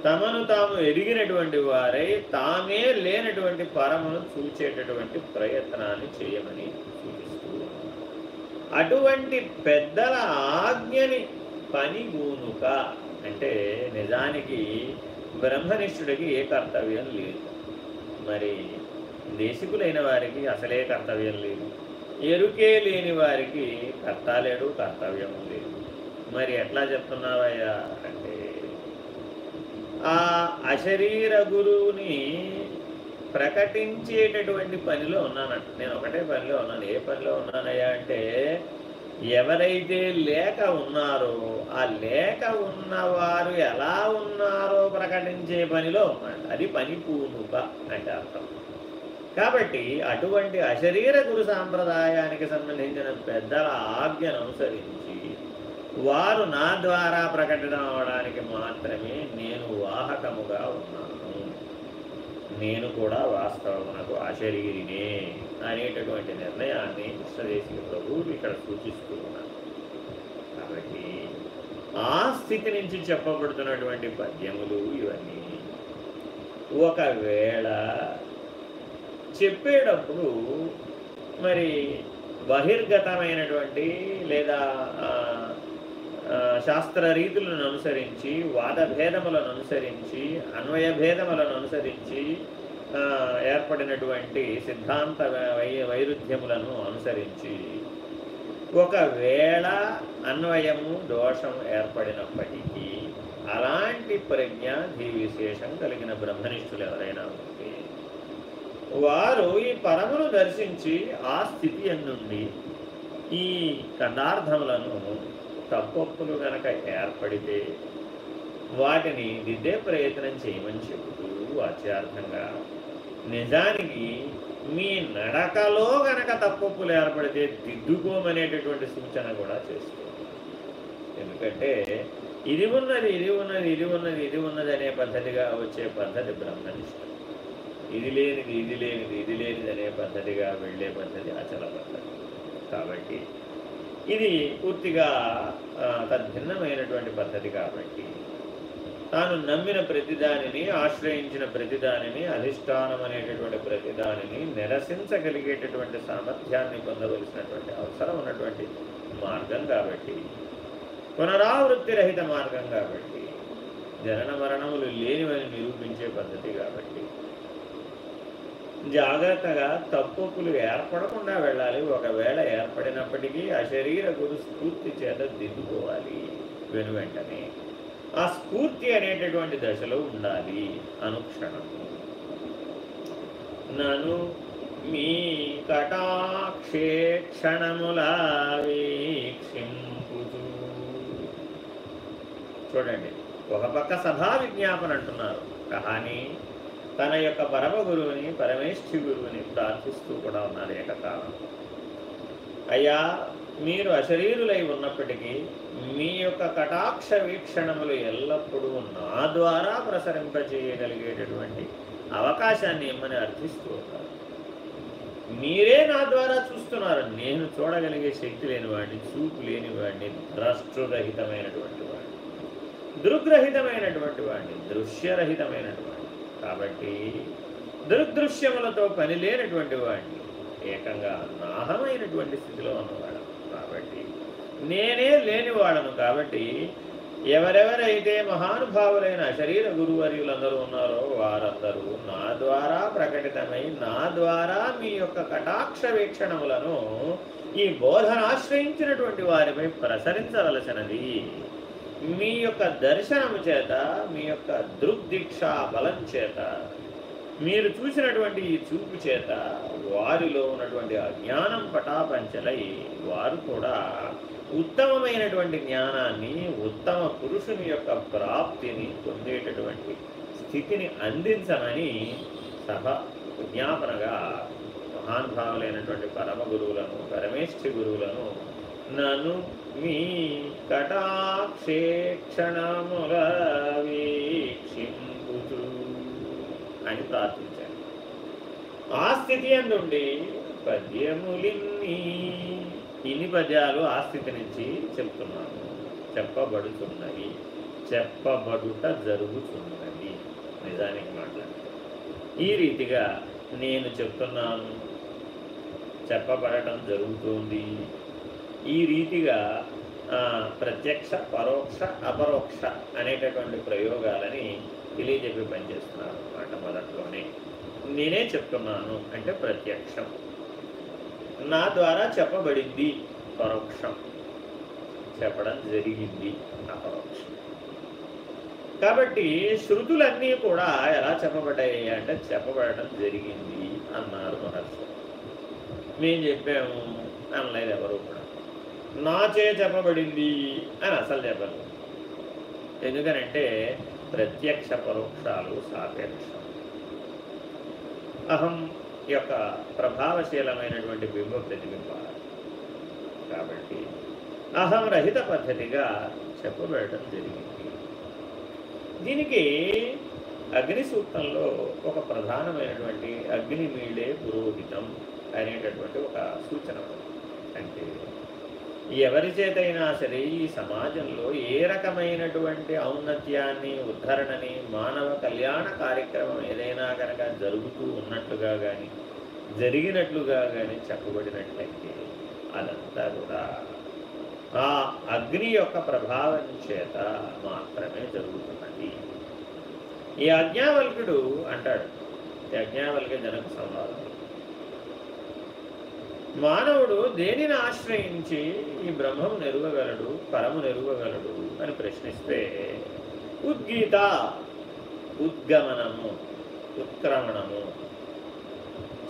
తమను తాము ఎరిగినటువంటి వారై తామే లేనటువంటి పరమును చూచేటటువంటి ప్రయత్నాన్ని చేయమని అటువంటి పెద్దల ఆజ్ఞని పనిగూనుక అంటే నిజానికి బ్రహ్మనిష్ఠుడికి ఏ కర్తవ్యం లేదు. మరి దేశికులైన వారికి అసలే కర్తవ్యం లేదు. ఎరుకే లేని వారికి కర్త లేడు కర్తవ్యం లేదు. మరి ఎట్లా చెప్తున్నావయ్యా అంటే ఆ అశరీర గురువుని ప్రకటించేటటువంటి పనిలో ఉన్నానంట. నేను ఒకటే పనిలో ఉన్నాను. ఏ పనిలో ఉన్నానయ్యా అంటే ఎవరైతే లేక ఉన్నారో ఆ లేక ఉన్నవారు ఎలా ఉన్నారో ప్రకటించే పనిలో ఉన్నాడు అది పని పూనుక అంటే అర్థం. కాబట్టి అటువంటి అశరీర గురు సాంప్రదాయానికి సంబంధించిన పెద్దల ఆజ్ఞను అనుసరించి వారు నా ద్వారా ప్రకటన అవడానికి మాత్రమే నేను వాహకముగా ఉన్నాను. నేను కూడా వాస్తవమునకు అశరీరినే అనేటటువంటి నిర్ణయాన్ని కృష్ణదేశీ ప్రభువు ఇక్కడ సూచిస్తూ ఉన్నాను కాబట్టి ఆ స్థితి నుంచి చెప్పబడుతున్నటువంటి పద్యములు ఇవన్నీ ఒకవేళ చెప్పేటప్పుడు మరి బహిర్గతమైనటువంటి లేదా శాస్త్ర రీతులను అనుసరించి వాదభేదములను అనుసరించి అన్వయ భేదములను అనుసరించి ఏర్పడినటువంటి సిద్ధాంత వై వైరుధ్యములను అనుసరించి ఒకవేళ అన్వయము దోషం ఏర్పడినప్పటికీ అలాంటి ప్రజ్ఞ విశేషం కలిగిన బ్రహ్మనిష్ఠులు ఎవరైనా ఉంటే వారు ఈ పరమును దర్శించి ఆ స్థితి నుండి ఈ కందార్థములను తప్పొప్పులు గనక ఏర్పడితే వాటిని దిద్దే ప్రయత్నం చేయమని చెబుతూ వాచ్యార్థంగా నిజానికి మీ నడకలో గనక తప్పొప్పులు ఏర్పడితే దిద్దుకోమనేటటువంటి సూచన కూడా చేస్తుంది. ఎందుకంటే ఇది ఉన్నది ఇది ఉన్నది ఇది ఉన్నది ఇది ఉన్నది అనే పద్ధతిగా వచ్చే పద్ధతి బ్రహ్మనిష్టం. ఇది లేనిది ఇది లేనిది ఇది లేనిది అనే పద్ధతిగా వెళ్ళే పద్ధతి అచల పద్ధతి. కాబట్టి ఇది పూర్తిగా తద్భిన్నమైనటువంటి పద్ధతి కాబట్టి తాను నమ్మిన ప్రతిదానిని ఆశ్రయించిన ప్రతిదానిని అధిష్టానం అనేటటువంటి ప్రతిదానిని నిరసించగలిగేటటువంటి సామర్థ్యాన్ని పొందవలసినటువంటి అవసరం ఉన్నటువంటి మార్గం కాబట్టి పునరావృత్తి రహిత మార్గం కాబట్టి జనన మరణములు లేనివని నిరూపించే పద్ధతి కాబట్టి జాగ్రత్తగా తప్పులు ఏర్పడకుండా వెళ్ళాలి. ఒకవేళ ఏర్పడినప్పటికీ ఆ శరీర గురు స్ఫూర్తి చేత దిద్దుకోవాలి వెను వెంటనే. ఆ స్ఫూర్తి అనేటటువంటి దశలో ఉండాలి అనుక్షణం. నను మీ కటాక్షే క్షణములా చూడండి ఒక పక్క సభా విజ్ఞాపన అంటున్నారు. కానీ తన యొక్క పరమ గురువుని పరమేష్ఠి గురువుని ప్రార్థిస్తూ కూడా ఉన్నారు ఏకకాలం. అయ్యా మీరు అశరీరులై ఉన్నప్పటికీ మీ యొక్క కటాక్ష వీక్షణములు ఎల్లప్పుడూ నా ద్వారా ప్రసరింపజేయగలిగేటటువంటి అవకాశాన్ని ఇమ్మని అర్థిస్తూ ఉంటారు మీరే నా ద్వారా చూస్తున్నారు. నేను చూడగలిగే శక్తి లేనివాడిని చూపు లేనివాడిని ద్రష్టురహితమైనటువంటి వాడిని దృగ్రహితమైనటువంటి వాడిని దృశ్యరహితమైనటువంటి కాబట్టి దుర్దృశ్యములతో పని లేనటువంటి వాడిని ఏకంగా నాహమైనటువంటి స్థితిలో ఉన్నవాడు. కాబట్టి నేనే లేనివాడను కాబట్టి ఎవరెవరైతే మహానుభావులైన శరీర గురువర్యులందరూ ఉన్నారో వారందరూ నా ద్వారా ప్రకటితమై నా ద్వారా మీ యొక్క కటాక్ష వీక్షణములను ఈ బోధనాశ్రయించినటువంటి వారిపై ప్రసరించవలసినది. మీ యొక్క దర్శనము చేత మీ యొక్క దృగ్దీక్ష బలం చేత మీరు చూసినటువంటి ఈ చూపు చేత వారిలో ఉన్నటువంటి అజ్ఞానం పటాపంచలై వారు కూడా ఉత్తమమైనటువంటి జ్ఞానాన్ని ఉత్తమ పురుషుని యొక్క ప్రాప్తిని పొందేటటువంటి స్థితిని అందించమని సభ విజ్ఞాపనగా మహానుభావులైనటువంటి పరమ గురువులను పరమేష్ఠి గురువులను నను మీ కటాక్షే అని ప్రార్థించాడు. ఆ స్థితి అందుండి పద్యములిన్ని ఇన్ని పద్యాలు ఆ స్థితి నుంచి చెప్తున్నాను. చెప్పబడుతున్నవి చెప్పబడుట జరుగుతున్నది నిజానికి మాట్లాడితే ఈ రీతిగా నేను చెప్తున్నాను. చెప్పబడటం జరుగుతుంది. ఈ రీతిగా ప్రత్యక్ష పరోక్ష అపరోక్ష అనేటటువంటి ప్రయోగాలని తెలియజెప్పి పనిచేస్తున్నారు అన్నమాట మొదట్లోనే. నేనే చెప్తున్నాను అంటే ప్రత్యక్షం. నా ద్వారా చెప్పబడింది పరోక్షం. చెప్పడం జరిగింది అపరోక్షం. కాబట్టి శృతులన్నీ కూడా ఎలా చెప్పబడ్డాయి అంటే చెప్పబడటం జరిగింది అన్నారు మహర్షి. మేము చెప్పాము అనలేదు ఎవరు కూడా. నాచే చెప్పబడింది అని అసలు చెప్పరు. ఎందుకనంటే ప్రత్యక్ష పరోక్షాలు సాపేక్షం. అహం యొక్క ప్రభావశీలమైనటువంటి బింబ ప్రతిబింబాలు. కాబట్టి అహం రహిత పద్ధతిగా చెప్పబడటం జరిగింది. దీనికి అగ్ని సూక్తంలో ఒక ప్రధానమైనటువంటి అగ్ని మీడే పురోహితం అనేటటువంటి ఒక సూచన అంటే ఎవరి చేతైనా సరే ఈ సమాజంలో ఏ రకమైనటువంటి ఔన్నత్యాన్ని ఉద్ధరణని మానవ కళ్యాణ కార్యక్రమం ఏదైనా కనుక జరుగుతూ ఉన్నట్లుగా కానీ జరిగినట్లుగా కానీ చెప్పబడినట్లయితే అదంతా కూడా ఆ అగ్ని యొక్క ప్రభావం చేత మాత్రమే జరుగుతున్నది. ఈ అజ్ఞావల్కుడు అంటాడు ఈ అజ్ఞావల్క జనక సంవాదం మానవుడు దేనిని ఆశ్రయించి ఈ బ్రహ్మము నెరుగగలడు పరము నెరుగగలడు అని ప్రశ్నిస్తే ఉద్గీత ఉద్గమనము ఉత్క్రమణము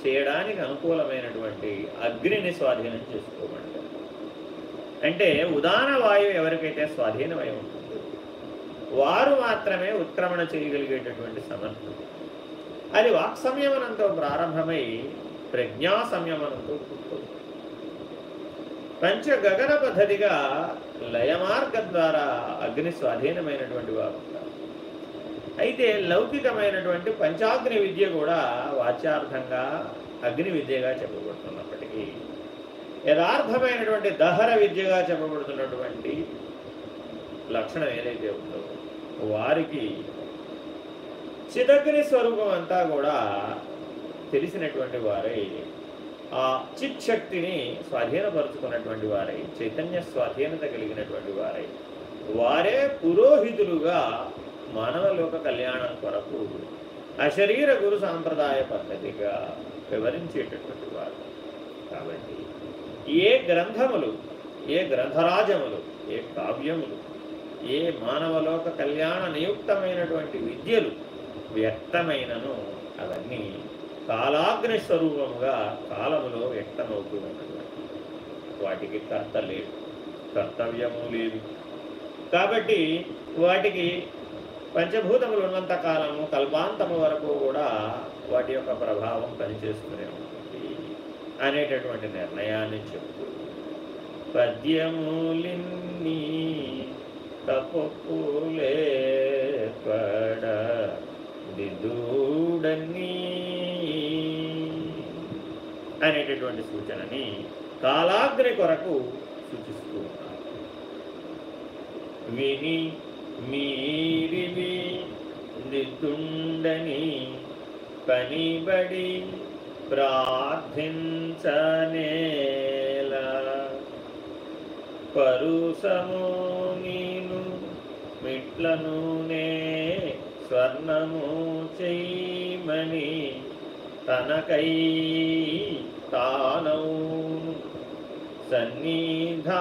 చేయడానికి అనుకూలమైనటువంటి అగ్నిని స్వాధీనం చేసుకోమంటారు. అంటే ఉదాన వాయువు ఎవరికైతే స్వాధీనమై ఉంటుందో వారు మాత్రమే ఉత్క్రమణ చేయగలిగేటటువంటి సమర్థం అది వాక్సంయమనంతో ప్రారంభమై ప్రజ్ఞా సంయమనంతో పుట్టుతుంది పంచ గగన పద్ధతిగా లయమార్గం ద్వారా అగ్ని స్వాధీనమైనటువంటి వారు అయితే లౌకికమైనటువంటి పంచాగ్ని విద్య కూడా వాచ్యార్థంగా అగ్ని విద్యగా చెప్పబడుతున్నప్పటికీ యథార్థమైనటువంటి దహర విద్యగా చెప్పబడుతున్నటువంటి లక్షణం ఏదైతే ఉందో వారికి చిదగ్ని స్వరూపం అంతా కూడా తెలిసినటువంటి వారై ఆ చిత్ శక్తిని స్వాధీనపరుచుకున్నటువంటి వారై చైతన్య స్వాధీనత కలిగినటువంటి వారై వారే పురోహితులుగా మానవ లోక కళ్యాణం కొరకు అశరీర గురు సాంప్రదాయ పద్ధతిగా వివరించేటటువంటి వారు. కాబట్టి ఏ గ్రంథములు ఏ గ్రంథరాజములు ఏ కావ్యములు ఏ మానవలోక కళ్యాణ నియుక్తమైనటువంటి విద్యలు వ్యక్తమైనను అవన్నీ కాలాగ్ని స్వరూపముగా కాలములో వ్యక్తమవుతూ ఉన్నది వాటికి కర్త లేదు కర్తవ్యము లేదు. కాబట్టి వాటికి పంచభూతములు ఉన్నంత కాలము కల్పాంతము వరకు కూడా వాటి యొక్క ప్రభావం పనిచేస్తూనే ఉంటుంది అనేటటువంటి నిర్ణయాన్ని చెప్తూ పద్యములిన్ని తప్పులే పడ దిద్దుడన్నీ అనేటటువంటి సూచనని కాలాగ్ని కొరకు సూచిస్తూ ఉన్నారు విని మీరివి దిద్దుండని పనిబడి ప్రార్థించనేల. పరుసము నీను మిట్లనునే స్వర్ణము చేయమని తనకై స్థానం సన్నిధానమందు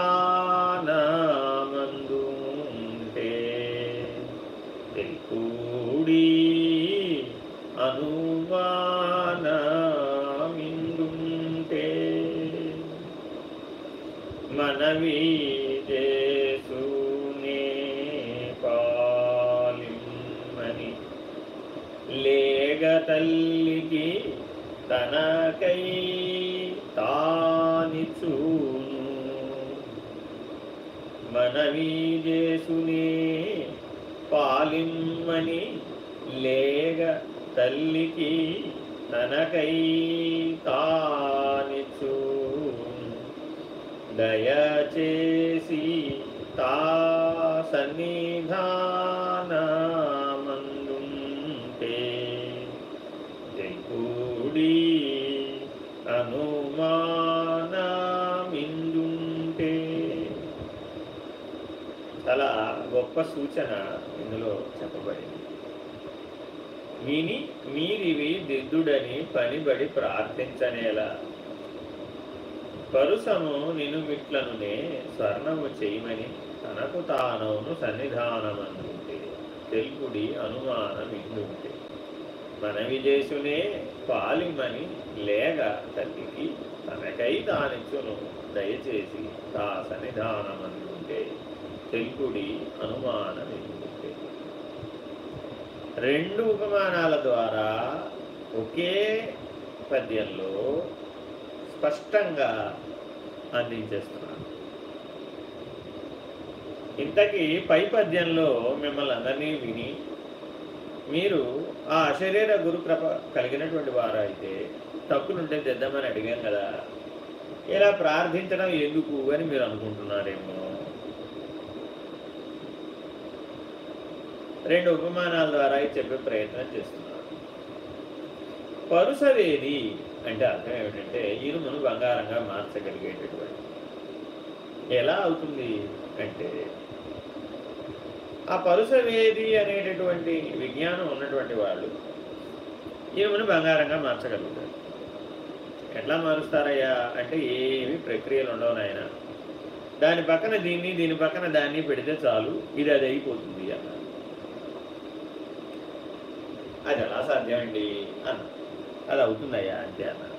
కూడి అనుమానమిందుంటే మనవి చేసునే పాలిమ్మని లేగ తల్లికి తనకై మనవి పాలిమ్మని లేగ తల్లికి తనకై తానిచు దయచేసి తా సన్నిధా గొప్ప సూచన ఇందులో చెప్పబడింది. విని మీరివి దిద్దుడని పనిబడి ప్రార్థించనేలా. పరుసము నినుమిట్లనునే స్వర్ణము చేయమని తనకు తానవును సన్నిధానమందుంటే తెలుపుడి అనుమానం ఇందుంటే మనవి చేసునే పాలిమని లేగ తల్లికి తనకై తానిచ్చును దయచేసి తా సన్నిధానమందుంటే. తెలుపుడి అనుమానం రెండు ఉపమానాల ద్వారా ఒకే పద్యంలో స్పష్టంగా అందించేస్తున్నాను ఇంతకీ పై పద్యంలో మిమ్మల్ని అందరినీ విని మీరు ఆ అశరీర గురు కృప కలిగినటువంటి వారు అయితే తప్పులుంటే తెద్దామని అడిగాం కదా. ఇలా ప్రార్థించడం ఎందుకు అని మీరు అనుకుంటున్నారేమో. రెండు ఉపమానాల ద్వారా చెప్పే ప్రయత్నం చేస్తున్నారు. పరుసవేది అంటే అర్థం ఏమిటంటే ఇనుమును బంగారంగా మార్చగలిగేటటువంటి. ఎలా అవుతుంది అంటే ఆ పరుసవేది అనేటటువంటి విజ్ఞానం ఉన్నటువంటి వాళ్ళు ఇనుమును బంగారంగా మార్చగలుగుతారు. ఎట్లా మారుస్తారయ్యా? అంటే ఏమి ప్రక్రియలు ఉండవు నాయన. దాని పక్కన దీన్ని దీని పక్కన దాన్ని పెడితే చాలు ఇది అది అయిపోతుంది అన్నారు. అది ఎలా సాధ్యం అండి అన్న అది అవుతుందయ్యా అంతే అన్నారు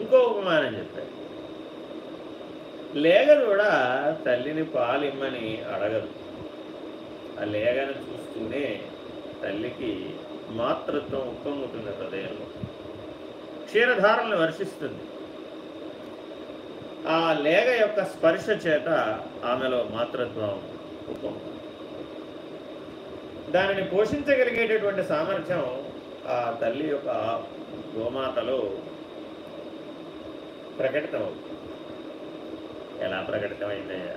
ఇంకో ఉపమానం చెప్పారు లేగ కూడా తల్లిని పాలిమ్మని అడగదు. ఆ లేగను చూస్తూనే తల్లికి మాతృత్వం ఉప్పొంగుతుంది హృదయంలో. క్షీరధారలను వర్షిస్తుంది. ఆ లేగ యొక్క స్పర్శ చేత ఆమెలో మాతృత్వం ఉప్పొంగుతుంది. దానిని పోషించగలిగేటటువంటి సామర్థ్యం ఆ తల్లి యొక్క గోమాతలో ప్రకటితమవుతుంది. ఎలా ప్రకటితమైందయ్యా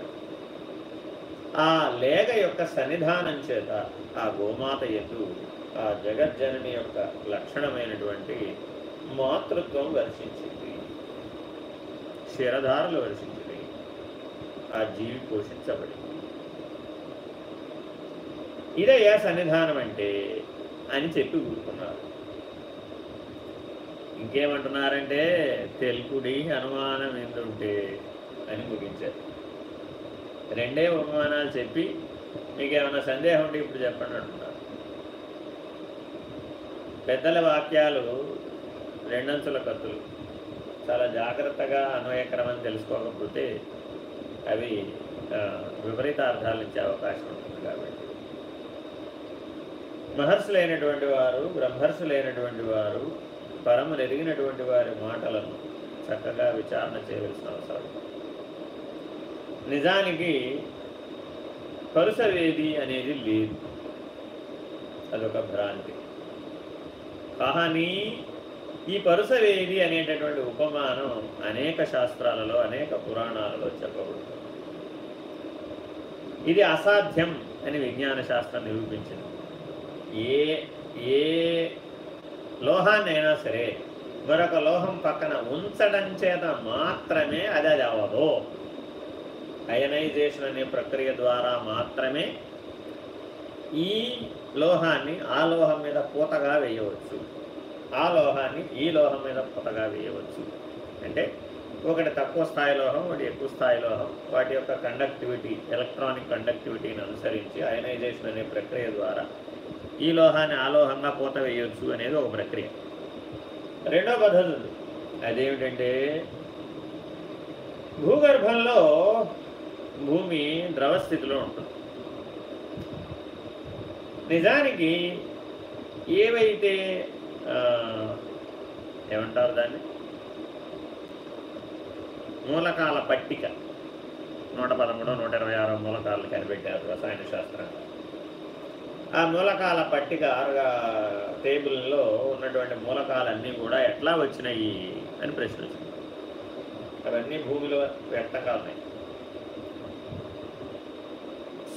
ఆ లేగ యొక్క సన్నిధానం చేత ఆ గోమాత ఎందు ఆ జగజ్జనని యొక్క లక్షణమైనటువంటి మాతృత్వం వర్షించింది. క్షీరధారలు వర్షించింది ఆ జీవి పోషించబడింది. ఇదయ్యా సన్నిధానం అంటే అని చెప్పి ఊరుకున్నారు. ఇంకేమంటున్నారంటే తెలుపుడి అనుమానం ఎందుంటే అని ముగించారు. రెండే ఉపమానాలు చెప్పి మీకు ఏమైనా సందేహం ఉంటే ఇప్పుడు చెప్పండి అంటున్నారు. పెద్దల వాక్యాలు రెండంచుల కత్తులు. చాలా జాగ్రత్తగా అన్వయక్రమం తెలుసుకోకపోతే అవి విపరీత అర్థాలు ఇచ్చే అవకాశం ఉంటుంది కాబట్టి. మహర్షులైనటువంటి వారు బ్రహ్మర్షులైనటువంటి వారు పరము ఎరిగినటువంటి వారి మాటలను చక్కగా విచారణ చేయవలసిన అవసరం. నిజానికి పరుసవేది అనేది లేదు. అదొక భ్రాంతి. కానీ ఈ పరుసవేది అనేటటువంటి ఉపమానం అనేక శాస్త్రాలలో అనేక పురాణాలలో చెప్పబడుతుంది. ఇది అసాధ్యం అని విజ్ఞాన శాస్త్రం నిరూపించింది. ఏ ఏ లోహాన్నైనా సరే మరొక లోహం పక్కన ఉంచడం చేత మాత్రమే అది అది అవ్వదు. అయనైజేషన్ అనే ప్రక్రియ ద్వారా మాత్రమే ఈ లోహాన్ని ఆ లోహం మీద పూతగా వేయవచ్చు. ఆ లోహాన్ని ఈ లోహం మీద పూతగా వేయవచ్చు. అంటే ఒకటి తక్కువ స్థాయి లోహం ఒకటి ఎక్కువ స్థాయి లోహం వాటి యొక్క కండక్టివిటీ ఎలక్ట్రానిక్ కండక్టివిటీని అనుసరించి అయనైజేషన్ అనే ప్రక్రియ ద్వారా ఈ లోహాన్ని ఆలోహంగా పూత వేయవచ్చు అనేది ఒక ప్రక్రియ. రెండో పద్ధతి ఉంది. అదేమిటంటే భూగర్భంలో భూమి ద్రవస్థితిలో ఉంటుంది. నిజానికి ఏవైతే ఏమంటారు దాన్ని? మూలకాల పట్టిక నూట పదమూడు నూట ఇరవై ఆరో మూలకాలను కనిపెట్టారు రసాయన శాస్త్రంగా ఆ మూలకాల పట్టిక టేబుల్లో ఉన్నటువంటి మూలకాలన్నీ కూడా ఎట్లా వచ్చినాయి అని ప్రశ్న వచ్చింది అవన్నీ భూమిలో ఎట్టకాలన్నాయి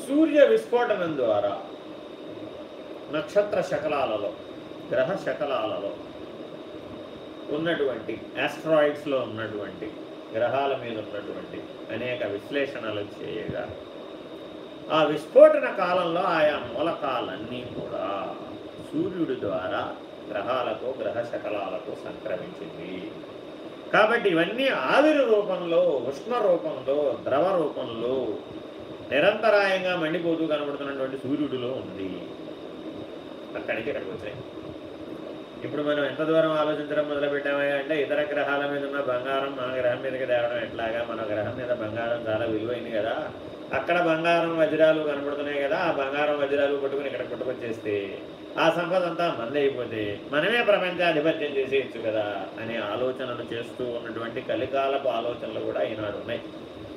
సూర్య విస్ఫోటనం ద్వారా నక్షత్ర శకలాలలో గ్రహ శకలాలలో ఉన్నటువంటి ఆస్ట్రాయిడ్స్లో ఉన్నటువంటి గ్రహాల మీద ఉన్నటువంటి అనేక విశ్లేషణలు చేయగా ఆ విస్ఫోటన కాలంలో ఆయా మూలకాలన్నీ కూడా సూర్యుడి ద్వారా గ్రహాలకు గ్రహ శకలాలకు సంక్రమించింది. కాబట్టి ఇవన్నీ ఆవిరి రూపంలో ఉష్ణ రూపంలో ద్రవ రూపంలో నిరంతరాయంగా మండిపోతూ కనబడుతున్నటువంటి సూర్యుడిలో ఉంది. అక్కడికి ఇక్కడికి వచ్చాయి. ఇప్పుడు మనం ఎంత దూరం ఆలోచించడం మొదలుపెట్టామయ్యా అంటే ఇతర గ్రహాల మీద ఉన్న బంగారం మన గ్రహం మీదకి తేవడం ఎట్లాగా? మన గ్రహం మీద బంగారం చాలా విలువైంది కదా. అక్కడ బంగారం వజ్రాలు కనబడుతున్నాయి కదా ఆ బంగారం వజ్రాలు పట్టుకుని ఇక్కడ పుట్టుకొచ్చేస్తే ఆ సంపద అంతా మందైపోతే మనమే ప్రపంచాధిపత్యం చేసేయచ్చు కదా అనే ఆలోచనలు చేస్తూ ఉన్నటువంటి కలికాలపు ఆలోచనలు కూడా ఈనాడు ఉన్నాయి.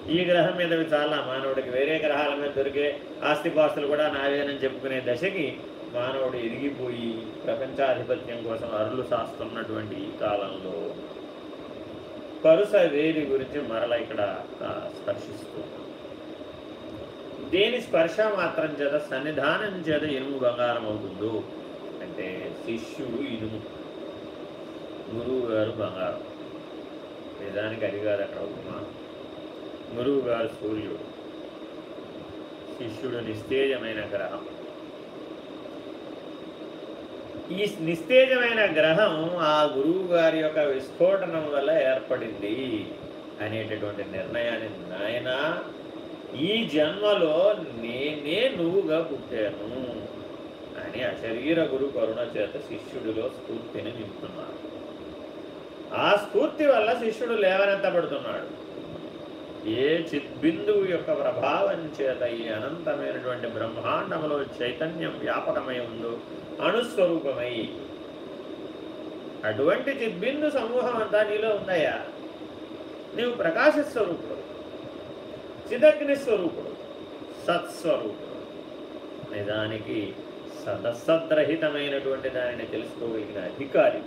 ఈ గ్రహం మీద చాలా మానవుడికి వేరే గ్రహాల మీద దొరికే ఆస్తిపాస్తులు కూడా నావేనని చెప్పుకునే దశకి మానవుడు ఎదిగిపోయి ప్రపంచాధిపత్యం కోసం అరులు సాస్తున్నటువంటి ఈ కాలంలో పరుస వేది గురించి మరల ఇక్కడ స్పర్శిస్తుంది దేని స్పర్శ మాత్రం చేత సన్నిధానం చేత ఇనుము బంగారం అవుతుందో అంటే శిష్యుడు ఇనుము. గురువు గారు బంగారం. నిజానికి అది కాదు అక్కడ ఉపమా గురువు గారు సూర్యుడు. శిష్యుడు నిస్తేజమైన గ్రహం. ఈ నిస్తేజమైన గ్రహం ఆ గురువు గారి యొక్క విస్ఫోటనం వల్ల ఏర్పడింది అనేటటువంటి నిర్ణయాన్ని నాయన ఈ జన్మలో నేనే నువ్వుగా పుట్టాను అని అశరీర గురు కరుణ చేత శిష్యుడిలో స్ఫూర్తిని నింపుతున్నాడు ఆ స్ఫూర్తి వల్ల శిష్యుడు లేవనెత్తబడుతున్నాడు ఏ చిద్బిందువు యొక్క ప్రభావం చేత ఈ అనంతమైనటువంటి బ్రహ్మాండంలో చైతన్యం వ్యాపకమై ఉందో అణుస్వరూపమై అటువంటి చిద్బిందు సమూహం అంతా నీలో ఉన్నాయా నీవు ప్రకాశస్వరూపుడు చిదగ్ని స్వరూపుడు సత్స్వరూపుడు. నిజానికి సదసద్రహితమైనటువంటి దానిని తెలుసుకోగలిగిన అధికారి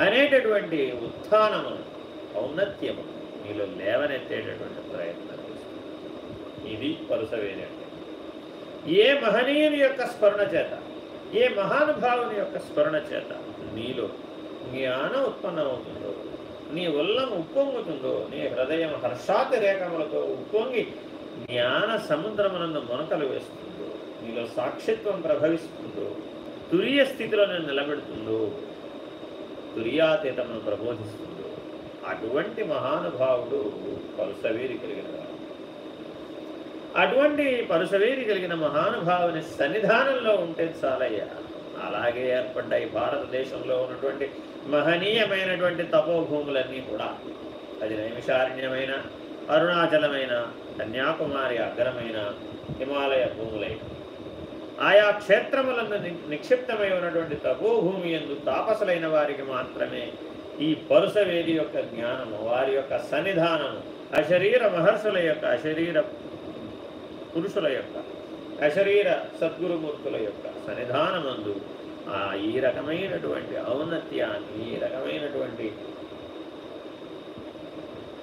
అనేటటువంటి ఉత్థానము ఔన్నత్యము నీలో లేవనెత్తేటటువంటి ప్రయత్నం ఇది పరుసవేనండి ఏ మహనీయుని యొక్క స్మరణ చేత ఏ మహానుభావుని యొక్క స్మరణ చేత నీలో జ్ఞానం ఉత్పన్నమవుతుందో నీ ఉల్లం ఉప్పొంగుతుందో నీ హృదయం హర్షాతిరేకములతో ఉప్పొంగి జ్ఞాన సముద్రమునందు మొనకలు వేస్తుందో నీలో సాక్షిత్వం ప్రభవిస్తుందో తురియ స్థితిలో నేను నిలబెడుతుందో తుర్యాతీతమును ప్రబోధిస్తుందో అటువంటి మహానుభావుడు పరుసవేరి కలిగిన అటువంటి పరుసవేరి కలిగిన మహానుభావుని సన్నిధానంలో ఉంటే చాలయ్యా. అలాగే ఏర్పడ్డాయి భారతదేశంలో ఉన్నటువంటి మహనీయమైనటువంటి తపోభూములన్నీ కూడా అది నైమిషారణ్యమైన అరుణాచలమైన కన్యాకుమారి అగ్రమైన హిమాలయ భూములైన ఆయా క్షేత్రములను నిక్షిప్తమై ఉన్నటువంటి తపోభూమి ఎందు తాపసులైన వారికి మాత్రమే ఈ పరుసవేది యొక్క జ్ఞానము వారి యొక్క సన్నిధానము అశరీర మహర్షుల యొక్క అశరీర పురుషుల యొక్క అశరీర సద్గురుమూర్తుల యొక్క సన్నిధానమందు ఈ రకమైనటువంటి ఔన్నత్యాన్ని ఈ రకమైనటువంటి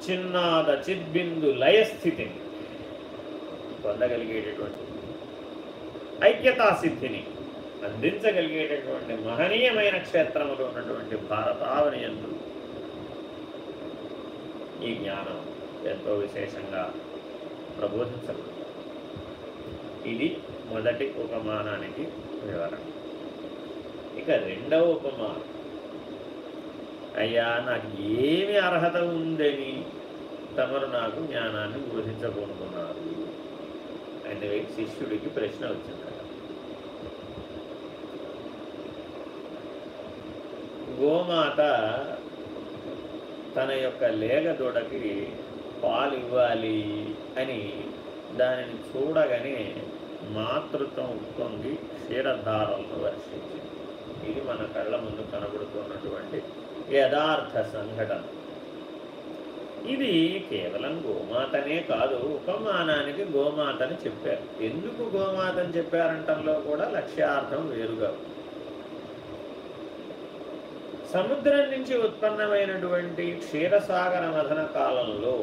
చిన్నాద చిద్బిందు లయస్థితిని పొందగలిగేటటువంటి ఐక్యతా సిద్ధిని అందించగలిగేటటువంటి మహనీయమైన క్షేత్రములో ఉన్నటువంటి భారతావని ఎందు ఈ జ్ఞానం ఎంతో విశేషంగా ప్రబోధించబడుతుంది. ఇది మొదటి ఉపమానానికి వివరణ. ఇక రెండవ ఉపమానం. అయ్యా నాకు ఏమి అర్హత ఉందని తమరు నాకు జ్ఞానాన్ని బోధించబోనుకున్నారు అని శిష్యుడికి ప్రశ్న వచ్చింది. గోమాత తన యొక్క లేగ దూడకి పాలు ఇవ్వాలి అని దానిని చూడగానే మాతృత్వం ఉప్పొంగి క్షీరధారలను వర్షించింది. ఇది మన కళ్ళ ముందు కనబడుతున్నటువంటి యథార్థ సంఘటన. ఇది కేవలం గోమాతనే కాదు ఉపమానానికి గోమాతని చెప్పారు. ఎందుకు గోమాతని చెప్పారంటంలో కూడా లక్ష్యార్థం వేరుగా సముద్రం నుంచి ఉత్పన్నమైనటువంటి క్షీరసాగర మథన కాలంలో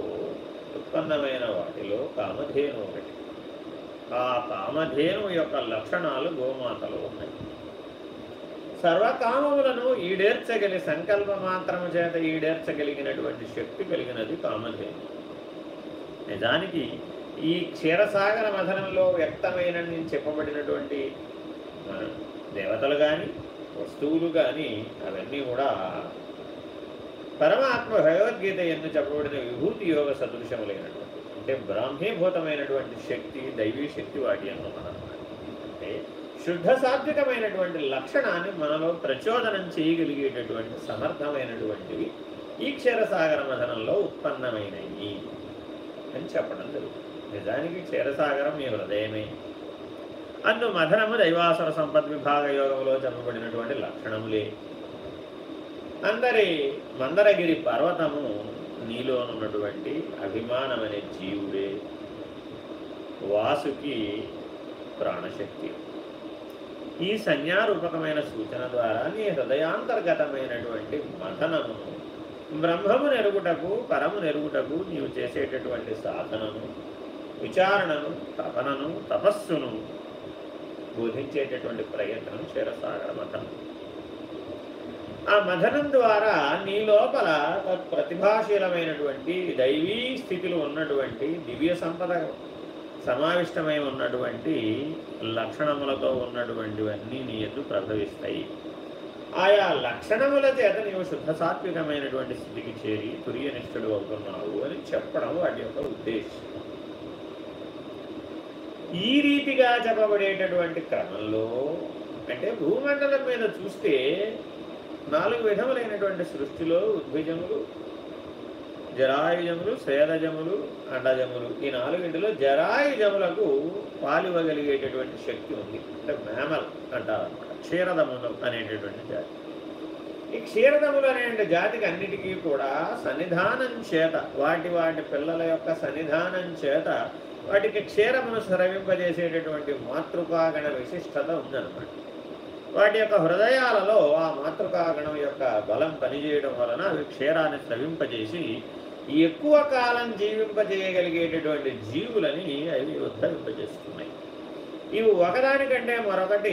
ఉత్పన్నమైన వాటిలో కామధేను ఒకటి. ఆ కామధేను యొక్క లక్షణాలు గోమాతలో ఉన్నాయి. సర్వకామములను ఈడేర్చగలి సంకల్ప మాత్రము చేత ఈడేర్చగలిగినటువంటి శక్తి కలిగినది కామధేను నిజానికి ఈ క్షీరసాగర మథనంలో వ్యక్తమైన చెప్పబడినటువంటి దేవతలు కానీ వస్తువులు కానీ అవన్నీ కూడా పరమాత్మ భగవద్గీత ఎందు చెప్పబడిన విభూతి యోగ సదృశములైనటువంటి అంటే బ్రాహ్మీభూతమైనటువంటి శక్తి దైవీ శక్తి వాటి అన్నమాట అంటే శుద్ధ సాత్వికమైనటువంటి లక్షణాన్ని మనలో ప్రచోదనం చేయగలిగేటటువంటి సమర్థమైనటువంటివి ఈ క్షీరసాగర మథనంలో ఉత్పన్నమైనవి అని చెప్పడం జరుగుతుంది. నిజానికి క్షీరసాగరం మీ హృదయమే. అందు మథనము దైవాసుర సంపద్ విభాగ యోగంలో చెప్పబడినటువంటి లక్షణములే. అందరి మందరగిరి పర్వతము నీలోనున్నటువంటి ఉన్నటువంటి అభిమానమనే జీవుడే. వాసుకి ప్రాణశక్తి. ఈ సంజ్ఞారూపకమైన సూచన ద్వారా నీ హృదయాంతర్గతమైనటువంటి మథనము బ్రహ్మము నెరుగుటకు పరము నెరుగుటకు నీవు చేసేటటువంటి సాధనను విచారణను తపనను తపస్సును బోధించేటటువంటి ప్రయత్నం క్షీరసాగర మథనం ఆ మథనం ద్వారా నీ లోపల ప్రతిభాశీలమైనటువంటి దైవీ స్థితిలో ఉన్నటువంటి దివ్య సంపద సమావిష్టమై ఉన్నటువంటి లక్షణములతో ఉన్నటువంటివన్నీ నీ ఎందు ప్రసవిస్తాయి. ఆయా లక్షణముల చేత నీవు శుద్ధ సాత్వికమైనటువంటి స్థితికి చేరి తుర్యనిష్ఠుడు అవుతున్నావు అని చెప్పడం వాటి యొక్క ఉద్దేశం. ఈ రీతిగా చెప్పబడేటటువంటి క్రమంలో అంటే భూమండలం మీద చూస్తే నాలుగు విధములైనటువంటి సృష్టిలో ఉద్భిజములు జరాయుజములు స్వేదజములు అండజములు. ఈ నాలుగింటిలో జరాయుజములకు పాలివ్వగలిగేటటువంటి శక్తి ఉంది. అంటే మేమల్ అంటారు. అనమాట క్షీరదములు అనేటటువంటి జాతి. ఈ క్షీరదములు అనే జాతికి అన్నిటికీ కూడా సన్నిధానం చేత వాటి వాటి పిల్లల యొక్క సన్నిధానం చేత వాటికి క్షీరమును స్రవింపజేసేటటువంటి మాతృకాగణ విశిష్టత ఉందన్నమాట. వాటి యొక్క హృదయాలలో ఆ మాతృకాగణం యొక్క బలం పనిచేయడం వలన అవి క్షీరాన్ని స్రవింపజేసి ఎక్కువ కాలం జీవింపజేయగలిగేటటువంటి జీవులని అవి ఉద్ధరింపజేస్తున్నాయి. ఇవి ఒకదానికంటే మరొకటి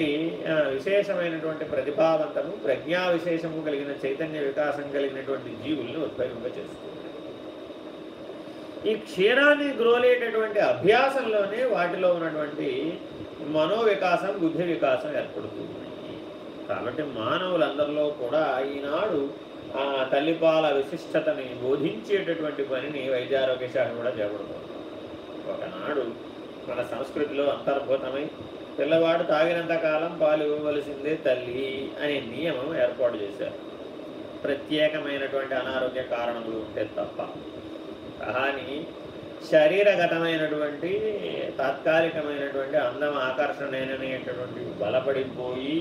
విశేషమైనటువంటి ప్రతిభావంతము ప్రజ్ఞా విశేషము కలిగిన చైతన్య వికాసం కలిగినటువంటి జీవుల్ని ఉద్భవింపజేస్తున్నాయి ఈ క్షీరాన్ని గ్రోలేటటువంటి అభ్యాసంలోనే వాటిలో ఉన్నటువంటి మనోవికాసం బుద్ధి వికాసం ఏర్పడుతుంది కాబట్టి మానవులందరిలో కూడా ఈనాడు తల్లిపాల విశిష్టతని బోధించేటటువంటి పనిని వైద్యారోగ్య శాఖ కూడా చేపడుతుంది. ఒకనాడు మన సంస్కృతిలో అంతర్భూతమై పిల్లవాడు తాగినంత కాలం పాలు ఇవ్వవలసిందే తల్లి అనే నియమం ఏర్పాటు చేశారు. ప్రత్యేకమైనటువంటి అనారోగ్య కారణములు ఉంటే తప్ప. కానీ శరీరగతమైనటువంటి తాత్కాలికమైనటువంటి అందం ఆకర్షణనేటువంటి బలపడిపోయి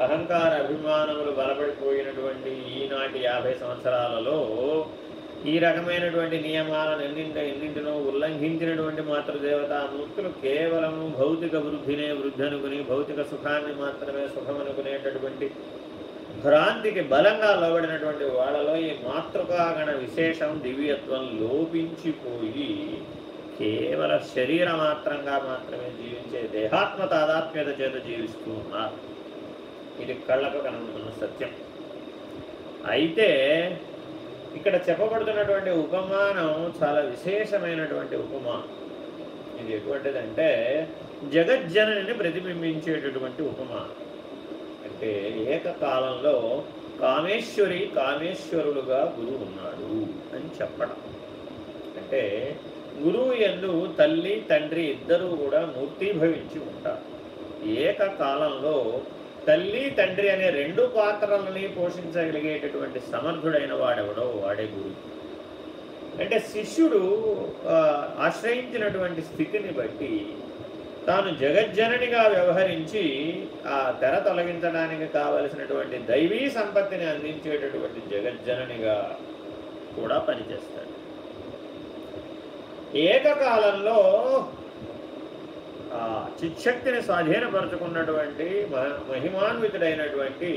అహంకార అభిమానములు బలపడిపోయినటువంటి ఈనాటి యాభై సంవత్సరాలలో ఈ రకమైనటువంటి నియమాలను ఎన్నింట ఎన్నింటినో ఉల్లంఘించినటువంటి మాతృదేవత మూర్తులు కేవలము భౌతిక వృద్ధినే వృద్ధి అనుకుని భౌతిక సుఖాన్ని మాత్రమే సుఖం అనుకునేటటువంటి భ్రాంతికి బలంగా లోబడినటువంటి వాళ్ళలో ఈ మాతృకాగణ విశేషం దివ్యత్వం లోపించిపోయి కేవల శరీర మాత్రంగా మాత్రమే జీవించే దేహాత్మ తాదాత్మ్యత చేత జీవిస్తూ ఉన్నారు. ఇది కళ్ళకు కనుగొన్న సత్యం. అయితే ఇక్కడ చెప్పబడుతున్నటువంటి ఉపమానం చాలా విశేషమైనటువంటి ఉపమానం. ఇది ఎటువంటిదంటే జగజ్జనని ప్రతిబింబించేటటువంటి ఉపమానం. అంటే ఏకకాలంలో కామేశ్వరి కామేశ్వరులుగా గురువు ఉన్నాడు అని చెప్పడం. అంటే గురువు ఎందు తల్లి తండ్రి ఇద్దరూ కూడా మూర్తిభవించి ఉంటారు. ఏకకాలంలో తల్లి తండ్రి అనే రెండు పాత్రలని పోషించగలిగేటటువంటి సమర్థుడైన వాడెవడో వాడే గురువు. అంటే శిష్యుడు ఆశ్రయించినటువంటి స్థితిని బట్టి తాను జగజ్జననిగా వ్యవహరించి ఆ తెర తొలగించడానికి కావలసినటువంటి దైవీ సంపత్తిని అందించేటటువంటి జగజ్జననిగా కూడా పనిచేస్తాడు. ఏకకాలంలో చిచ్చక్తిని స్వాధీనపరచుకున్నటువంటి మహిమాన్వితుడైనటువంటి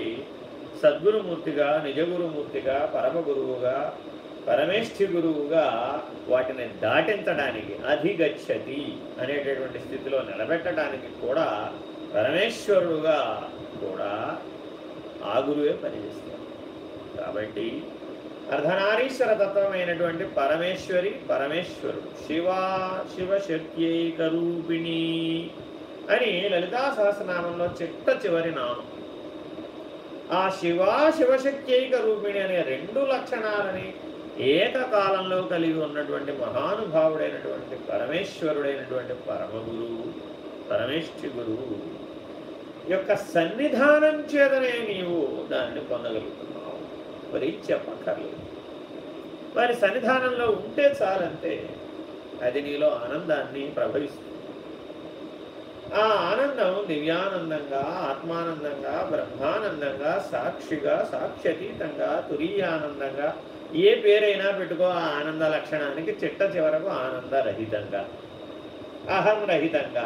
సద్గురుమూర్తిగా నిజగురుమూర్తిగా పరమ గురువుగా పరమేష్ఠి గురువుగా వాటిని దాటించడానికి అధిగచ్చతి అనేటటువంటి స్థితిలో నిలబెట్టడానికి కూడా పరమేశ్వరుడుగా కూడా ఆ గురువే పనిచేస్తారు కాబట్టి అర్ధనారీశ్వర తత్వమైనటువంటి పరమేశ్వరి. పరమేశ్వరుడు శివా శివశక్త్యైక రూపిణి అని లలితా సహస్రనామంలో చిట్ట చివరి నామం. ఆ శివా శివశక్తిక రూపిణి అనే రెండు లక్షణాలని ఏకకాలంలో కలిగి ఉన్నటువంటి మహానుభావుడైనటువంటి పరమేశ్వరుడైనటువంటి పరమగురువు పరమేష్ఠి గురువు యొక్క సన్నిధానం చేతనే నీవు దాన్ని పొందగలుగుతున్నావు. మరి చెప్పక్కర్లేదు. వారి సన్నిధానంలో ఉంటే చాలంతే అది నీలో ఆనందాన్ని ప్రభవిస్తుంది. ఆ ఆనందం దివ్యానందంగా ఆత్మానందంగా బ్రహ్మానందంగా సాక్షిగా సాక్ష్యతీతంగా తురీయానందంగా ఏ పేరైనా పెట్టుకో ఆ ఆనంద లక్షణానికి చిట్ట చివరకు ఆనందరహితంగా అహం రహితంగా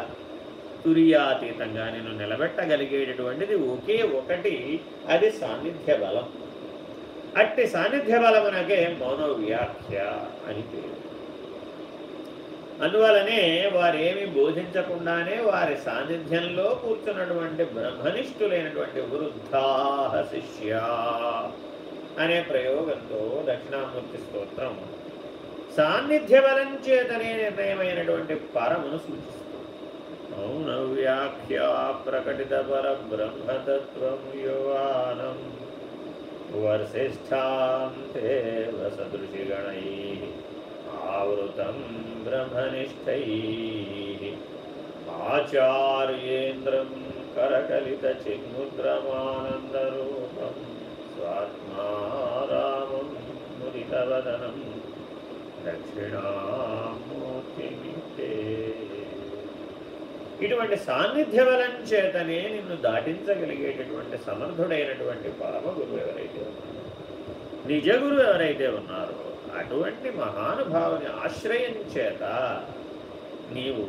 తురియాతీతంగా నేను నిలబెట్టగలిగేటటువంటిది ఒకే ఒకటి అది సాన్నిధ్య బలం. అట్టి సాన్నిధ్య బలమునకే మౌనవ్యాఖ్య అని పేరు. అందువలనే వారేమి బోధించకుండానే వారి సాన్నిధ్యంలో కూర్చున్నటువంటి బ్రహ్మనిష్ఠులైనటువంటి వృద్ధాహ శిష్య అనే ప్రయోగంతో దక్షిణామూర్తి స్తోత్రం సాన్నిధ్య బలం చేతనే నిర్ణయమైనటువంటి పరమును సూచిస్తుంది. మౌన వ్యాఖ్య ప్రకటిత పర బ్రహ్మతత్వం యువానం వర్షిష్టాంతే సదృశిగణై ఆవృతం బ్రహ్మనిష్టై ఆచార్యేంద్రం కరకలిత చిన్ముద్రమానందరూపం స్వాత్మారామం ముదితవదనం దక్షిణామూర్తిమితే ఇటువంటి సాన్నిధ్య బలం చేతనే నిన్ను దాటించగలిగేటటువంటి సమర్థుడైనటువంటి పరమ గురువు ఎవరైతే ఉన్నారో నిజ గురువు ఎవరైతే ఉన్నారో అటువంటి మహానుభావుని ఆశ్రయం చేత నీవు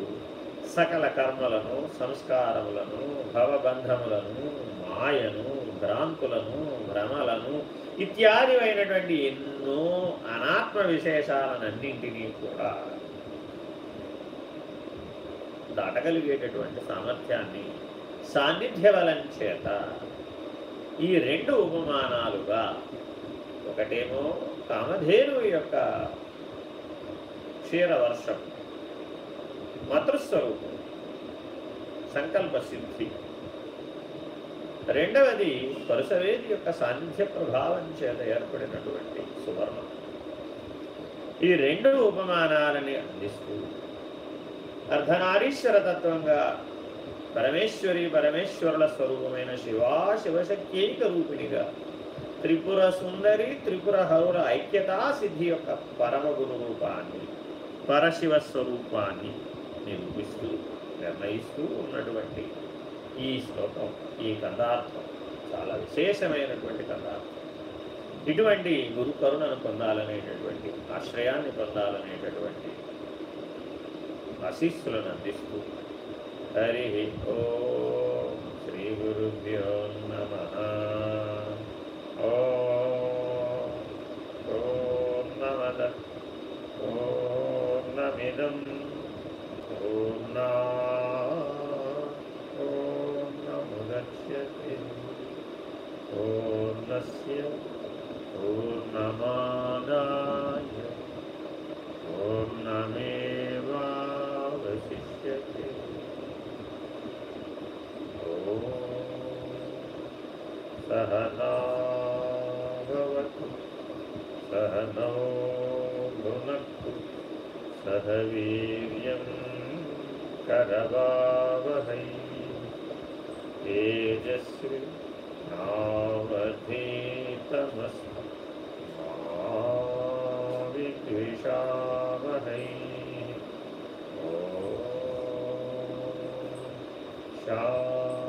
సకల కర్మలను సంస్కారములను భవబంధములను మాయను భ్రాంతులను భ్రమలను ఇత్యాదివైనటువంటి ఎన్నో అనాత్మ విశేషాలనన్నింటినీ కూడా దాటగలిగేటటువంటి సామర్థ్యాన్ని సాన్నిధ్య బలం చేత ఈ రెండు ఉపమానాలుగా ఒకటేమో కామధేను యొక్క క్షీరవర్షం మతృస్వరూపం సంకల్ప సిద్ధి రెండవది పరుసవేది యొక్క సాన్నిధ్య ప్రభావం చేత ఏర్పడినటువంటి సువర్ణం. ఈ రెండు ఉపమానాలని అందిస్తూ అర్ధనారీశ్వర తత్వంగా పరమేశ్వరి పరమేశ్వరుల స్వరూపమైన శివా శివశక్త్యైక రూపిణిగా త్రిపుర సుందరి త్రిపుర హరుల ఐక్యతా సిద్ధి యొక్క పరమ గురు రూపాన్ని పరశివ స్వరూపాన్ని నిరూపిస్తూ నిర్ణయిస్తూ ఉన్నటువంటి ఈ శ్లోకం ఈ కందార్థం చాలా విశేషమైనటువంటి కందార్థం. ఇటువంటి గురు కరుణను పొందాలనేటటువంటి ఆశ్రయాన్ని పొందాలనేటటువంటి वसिष्णनतिस्तु हरिः ओ श्रीगुरुभ्यो नम। ॐ नमद पूर्णमिदं पूर्णा पूर्णमुदक्ष्यते पूर्णस्य पूर्णमादाय। पूर्णमे ॐ सहनाभवतु सहनौ भुनक्तु सह वीर्यं करवावहै। तेजस्वी नावधीतमस्तु मा विद्विषावहै ॐ शान्ति।